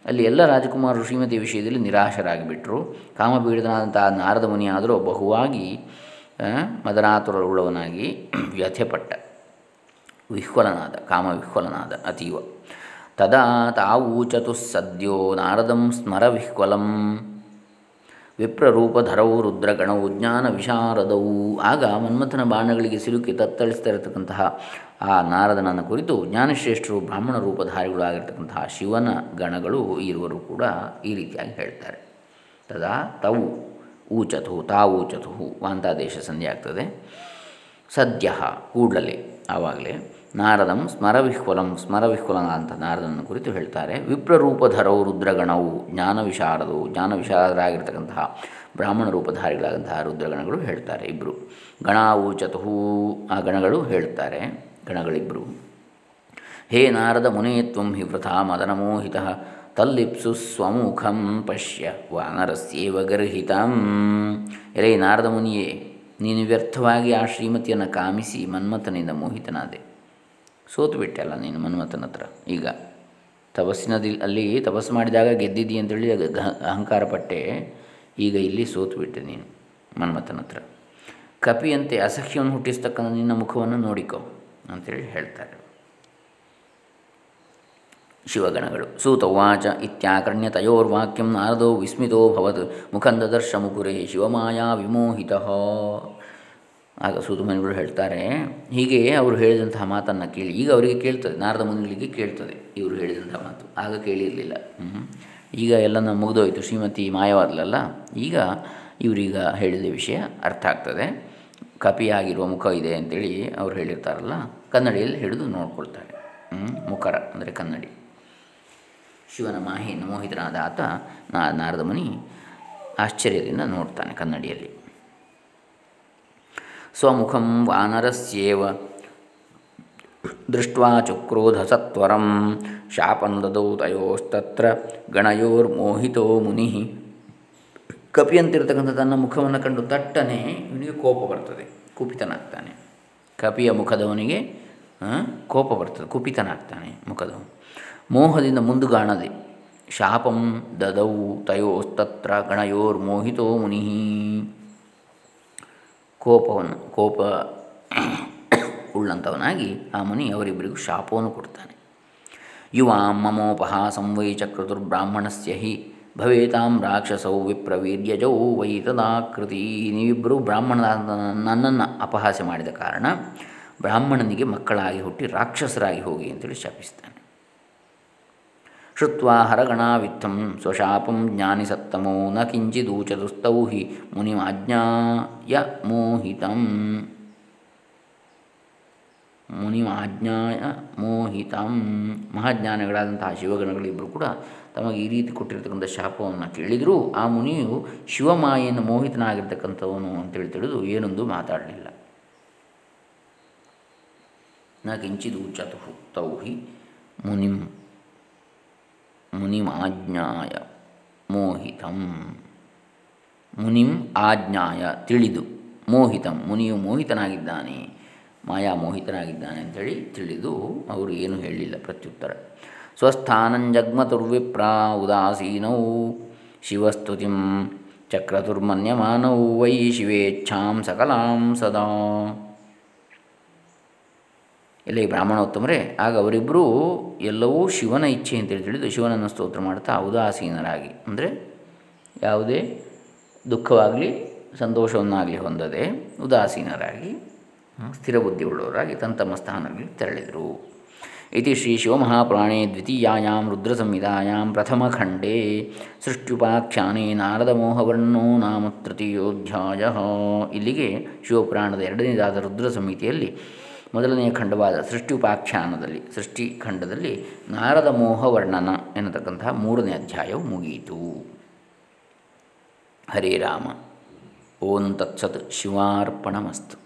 ಅಲ್ಲಿ ಎಲ್ಲ ರಾಜಕುಮಾರರು ಶ್ರೀಮತಿ ವಿಷಯದಲ್ಲಿ ನಿರಾಶರಾಗಿಬಿಟ್ರು. ಕಾಮಪೀಡಿತನಾದಂಥ ನಾರದ ಮುನಿಯಾದರೂ ಬಹುವಾಗಿ ಮದನಾತುರವುಳ್ಳವನಾಗಿ ವ್ಯಥೆಪಟ್ಟ, ವಿಹ್ವಲನಾದ ಕಾಮ ವಿಹ್ವಲನಾದ ಅತೀವ. ತದಾ ತಾವೂಚತು ಸದ್ಯೋ ನಾರದಂ ಸ್ಮರ ವಿಪ್ರರೂಪಧರವು ರುದ್ರಗಣವು ಜ್ಞಾನ ವಿಶಾರದವು ಆಗ ಮನ್ಮಥನ ಬಾಣಗಳಿಗೆ ಸಿಲುಕಿ ತತ್ತಳಿಸ್ತಾ ಇರತಕ್ಕಂತಹ ಆ ನಾರದನನ್ನು ಕುರಿತು ಜ್ಞಾನಶ್ರೇಷ್ಠರು ಬ್ರಾಹ್ಮಣ ರೂಪಧಾರಿಗಳು ಆಗಿರ್ತಕ್ಕಂತಹ ಶಿವನ ಗಣಗಳು ಇರುವರು ಕೂಡ ಈ ರೀತಿಯಾಗಿ ಹೇಳ್ತಾರೆ. ತದಾ ತವು ಊಚತು ತಾವೂಚತು ವಾಂತಾದೇಶ ಸಂಧಿ ಆಗ್ತದೆ ಸದ್ಯ ಕೂಡಲೇ ಆವಾಗಲೇ. ನಾರದಂ ಸ್ಮರವಿಹ್ವಲಂ ಅಂತ ನಾರದನನ್ನು ಕುರಿತು ಹೇಳ್ತಾರೆ. ವಿಪ್ರರೂಪಧರವು ರುದ್ರಗಣವು ಜ್ಞಾನ ವಿಶಾರದವು ಬ್ರಾಹ್ಮಣ ರೂಪಧಾರಿಗಳಾದಂತಹ ರುದ್ರಗಣಗಳು ಹೇಳ್ತಾರೆ ಇಬ್ಬರು ಗಣಾವು ಚತುಹೂ ಆ ಗಣಗಳು ಹೇಳ್ತಾರೆ ಗಣಗಳಿಬ್ಬರು ಹೇ ನಾರದ ಮುನೇತ್ವಂ ಹಿ ವೃಥಾ ಮದನಮೋಹಿತ ತಲ್ಲಿಪ್ಸು ಸ್ವಮುಖಂ ಪಶ್ಯ ವಾನರಸ್ಯೇವ ಗರ್ಹಿತಂ. ಎರೇ ನಾರದ ಮುನಿಯೇ, ನೀನು ವ್ಯರ್ಥವಾಗಿ ಆ ಶ್ರೀಮತಿಯನ್ನು ಕಾಮಿಸಿ ಮನ್ಮಥನಿಂದ ಮೋಹಿತನಾದೆ. ಸೋತು ಬಿಟ್ಟೆ ಅಲ್ಲ ನೀನು ಮನ್ಮಥನ ಹತ್ರ. ಈಗ ತಪಸ್ಸಿನದಿ ಅಲ್ಲಿ ತಪಸ್ಸು ಮಾಡಿದಾಗ ಗೆದ್ದಿದ್ದಿ ಅಂತೇಳಿ ಅಹಂಕಾರ ಪಟ್ಟೆ. ಈಗ ಇಲ್ಲಿ ಸೋತು ಬಿಟ್ಟೆ ನೀನು ಮನ್ಮಥನ ಹತ್ರ. ಕಪಿಯಂತೆ ಅಸಹ್ಯವನ್ನು ಹುಟ್ಟಿಸ್ತಕ್ಕಂಥ ನಿನ್ನ ಮುಖವನ್ನು ನೋಡಿಕೊ ಅಂತೇಳಿ ಹೇಳ್ತಾರೆ. ಶಿವಗಣಗಳು. ಸೂತವಾಚ ಇತ್ಯಾಕರ್ಣ್ಯ ತಯೋರ್ವಾಕ್ಯಂ ನಾರದೋ ವಿಸ್ಮಿತೋ ಭವತ್ ಮುಖಂದದರ್ಶ ಮುಕುರೇ ಶಿವಮಾಯಾ ವಿಮೋಹಿತ. ಆಗ ಸೂತಮನಿಗಳು ಹೇಳ್ತಾರೆ, ಹೀಗೆ ಅವರು ಹೇಳಿದಂತಹ ಮಾತನ್ನು ಕೇಳಿ, ಈಗ ಅವರಿಗೆ ಕೇಳ್ತದೆ, ನಾರದ ಮುನಿಗಳಿಗೆ ಕೇಳ್ತದೆ ಇವರು ಹೇಳಿದಂಥ ಮಾತು, ಆಗ ಕೇಳಿರಲಿಲ್ಲ. ಈಗ ಎಲ್ಲ ಮುಗಿದೋಯ್ತು, ಶ್ರೀಮತಿ ಮಾಯವಾದಲಲ್ಲ? ಈಗ ಇವರೀಗ ಹೇಳಿದ ವಿಷಯ ಅರ್ಥ ಆಗ್ತದೆ. ಕಪಿಯಾಗಿರುವ ಮುಖ ಇದೆ ಅಂತೇಳಿ ಅವ್ರು ಹೇಳಿರ್ತಾರಲ್ಲ, ಕನ್ನಡಿಯಲ್ಲಿ ಹಿಡಿದು ನೋಡ್ಕೊಳ್ತಾರೆ. ಮುಖರ, ಅಂದರೆ ಕನ್ನಡಿ. ಶಿವನ ಮಾಹಿ ಮೋಹಿತನಾದ ಆತ ನಾರದ ಮುನಿ ಆಶ್ಚರ್ಯದಿಂದ ನೋಡ್ತಾನೆ ಕನ್ನಡಿಯಲ್ಲಿ. ಸ್ವಮುಖಂ ವಾನರಸ್ಯೇವ ದೃಷ್ಟ್ವಾ ಚುಕ್ರೋಧ ಶಾಪಂ ದದೌ ತಯೋಸ್ತತ್ರ ಗಣಯೋರ್ಮೋಹಿತೋ ಮುನಿ ಕಪಿಯಂತಿರತಕ್ಕಂಥ ತನ್ನ ಮುಖವನ್ನು ಕಂಡು ತಟ್ಟನೆ ಇವನಿಗೆ ಕೋಪ ಬರ್ತದೆ, ಕುಪಿತನಾಗ್ತಾನೆ. ಕಪಿಯ ಮುಖದವನಿಗೆ ಕೋಪ ಬರ್ತದೆ, ಕುಪಿತನಾಗ್ತಾನೆ ಮುಖದವನು. ಮೋಹದಿಂದ ಮುಂದುಗಾಣದೆ, ಶಾಪಂ ದದೌ ತಯೋಸ್ತತ್ರ ಗಣಯೋರ್ಮೋಹಿತೋ ಮುನಿ। ಕೋಪವನ್ನು, ಕೋಪ ಉಳ್ಳಂಥವನಾಗಿ ಆ ಮುನಿ ಅವರಿಬ್ಬರಿಗೂ ಶಾಪವನ್ನು ಕೊಡ್ತಾನೆ. ಯುವಾಂ ಮಮೋಪಹಾಸಂ ವೈ ಚಕ್ರತುರ್ಬ್ರಾಹ್ಮಣಸ್ಯ ಹಿ ಭವೇತಾಂ ರಾಕ್ಷಸೌ ವಿಪ್ರವೀರ್ಯಜೌ ವೈ ತದಾಕೃತಿ. ನೀವಿಬ್ಬರೂ ಬ್ರಾಹ್ಮಣ ನನ್ನನ್ನು ಅಪಹಾಸ್ಯ ಮಾಡಿದ ಕಾರಣ ಬ್ರಾಹ್ಮಣನಿಗೆ ಮಕ್ಕಳಾಗಿ ಹುಟ್ಟಿ ರಾಕ್ಷಸರಾಗಿ ಹೋಗಿ ಅಂತೇಳಿ ಶಾಪಿಸ್ತಾನೆ. ಶುತ್ವಾ ಹರಗಣಾವಿತ್ತಂ ಸ್ವಶಾಪಂ ಜ್ಞಾನಿಸತ್ತಮೋ ನ ಕಿಂಚಿದೂಚದುಸ್ತೌ ಹಿ ಮುನಿಮಾಜ್ಞಾಯ ಮೋಹಿತಂ ಮುನಿಮಾಜ್ಞಾಯ ಮೋಹಿತಂ ಮಹಾಜ್ಞಾನಿಗಳಾದಂತಹ ಶಿವಗಣಗಳಿಬ್ಬರು ಕೂಡ ತಮಗೆ ಈ ರೀತಿ ಕೊಟ್ಟಿರತಕ್ಕಂಥ ಶಾಪವನ್ನು ಕೇಳಿದರೂ. ಆ ಮುನಿಯು ಶಿವಮಾಯನ್ನು ಮೋಹಿತನಾಗಿರ್ತಕ್ಕಂಥವನು ಅಂತೇಳಿ ತಿಳಿದು ಏನೊಂದು ಮಾತಾಡಲಿಲ್ಲ. ನ ಕಿಂಚಿದೂಚತು ತೌಹಿ ಮುನಿಂ ಮುನಿಮಾಜ್ಞಾಯ ಮೋಹಿತಂ. ಮುನಿಂ ಆಜ್ಞಾಯ ತಿಳಿದು ಮೋಹಿತಂ. ಮುನಿಯು ಮೋಹಿತನಾಗಿದ್ದಾನೆ, ಮಾಯಾ ಮೋಹಿತನಾಗಿದ್ದಾನೆ ಅಂತೇಳಿ ತಿಳಿದು ಅವರು ಏನು ಹೇಳಲಿಲ್ಲ ಪ್ರತ್ಯುತ್ತರ. ಸ್ವಸ್ಥಾನಂಜಗ್ಮತುರ್ವಿಪ್ರಾ ಉದಾಸೀನೌ ಶಿವಸ್ತುತಿಂ ಚಕ್ರತುರ್ಮನ್ಯಮಾನೌ ವೈ ಶಿವೇಚ್ಛಾಂ ಸಕಲಾಂ ಸದಾ. ಎಲ್ಲ ಈ ಬ್ರಾಹ್ಮಣೋತ್ತಮರೇ? ಆಗ ಅವರಿಬ್ಬರೂ ಎಲ್ಲವೂ ಶಿವನ ಇಚ್ಛೆ ಅಂತೇಳಿ ತಿಳಿದು ಶಿವನನ್ನು ಸ್ತೋತ್ರ ಮಾಡ್ತಾ ಉದಾಸೀನರಾಗಿ ಅಂದರೆ ಯಾವುದೇ ದುಃಖವಾಗಲಿ ಸಂತೋಷವನ್ನಾಗಲಿ ಹೊಂದದೆ ಉದಾಸೀನರಾಗಿ, ಸ್ಥಿರ ಬುದ್ಧಿಯುಳ್ಳವರಾಗಿ ತಂತಮ್ಮ ಸ್ಥಾನದಲ್ಲಿ ತೆರಳಿದರು. ಇತಿ ಶ್ರೀ ಶಿವಮಹಾಪುರಾಣೇ ದ್ವಿತೀಯಾಂ ಖಂಡೇ ಸೃಷ್ಟ್ಯುಪಾಖ್ಯಾನೆ ನಾರದ ನಾರದಮೋಹವರ್ಣೋ ನಾಮ ತೃತೀಯೋಧ್ಯಾಯ. ಇಲ್ಲಿಗೆ ಶಿವಪುರಾಣದ ಎರಡನೇದಾದ ರುದ್ರ ಸಂಹಿತೆಯಲ್ಲಿ ಮೊದಲನೆಯ ಖಂಡವಾದ ಸೃಷ್ಟಿ ಉಪಾಖ್ಯಾನದಲ್ಲಿ ಸೃಷ್ಟಿ ಖಂಡದಲ್ಲಿ ನಾರದ ಮೋಹ ವರ್ಣನ ಎನ್ನತಕ್ಕಂತಹ ಮೂರನೇ ಅಧ್ಯಾಯವು ಮುಗಿಯಿತು. ಹರೇ ರಾಮ, ಓಂ ತತ್ಸತ್ ಶಿವಾರ್ಪಣಮಸ್ತು.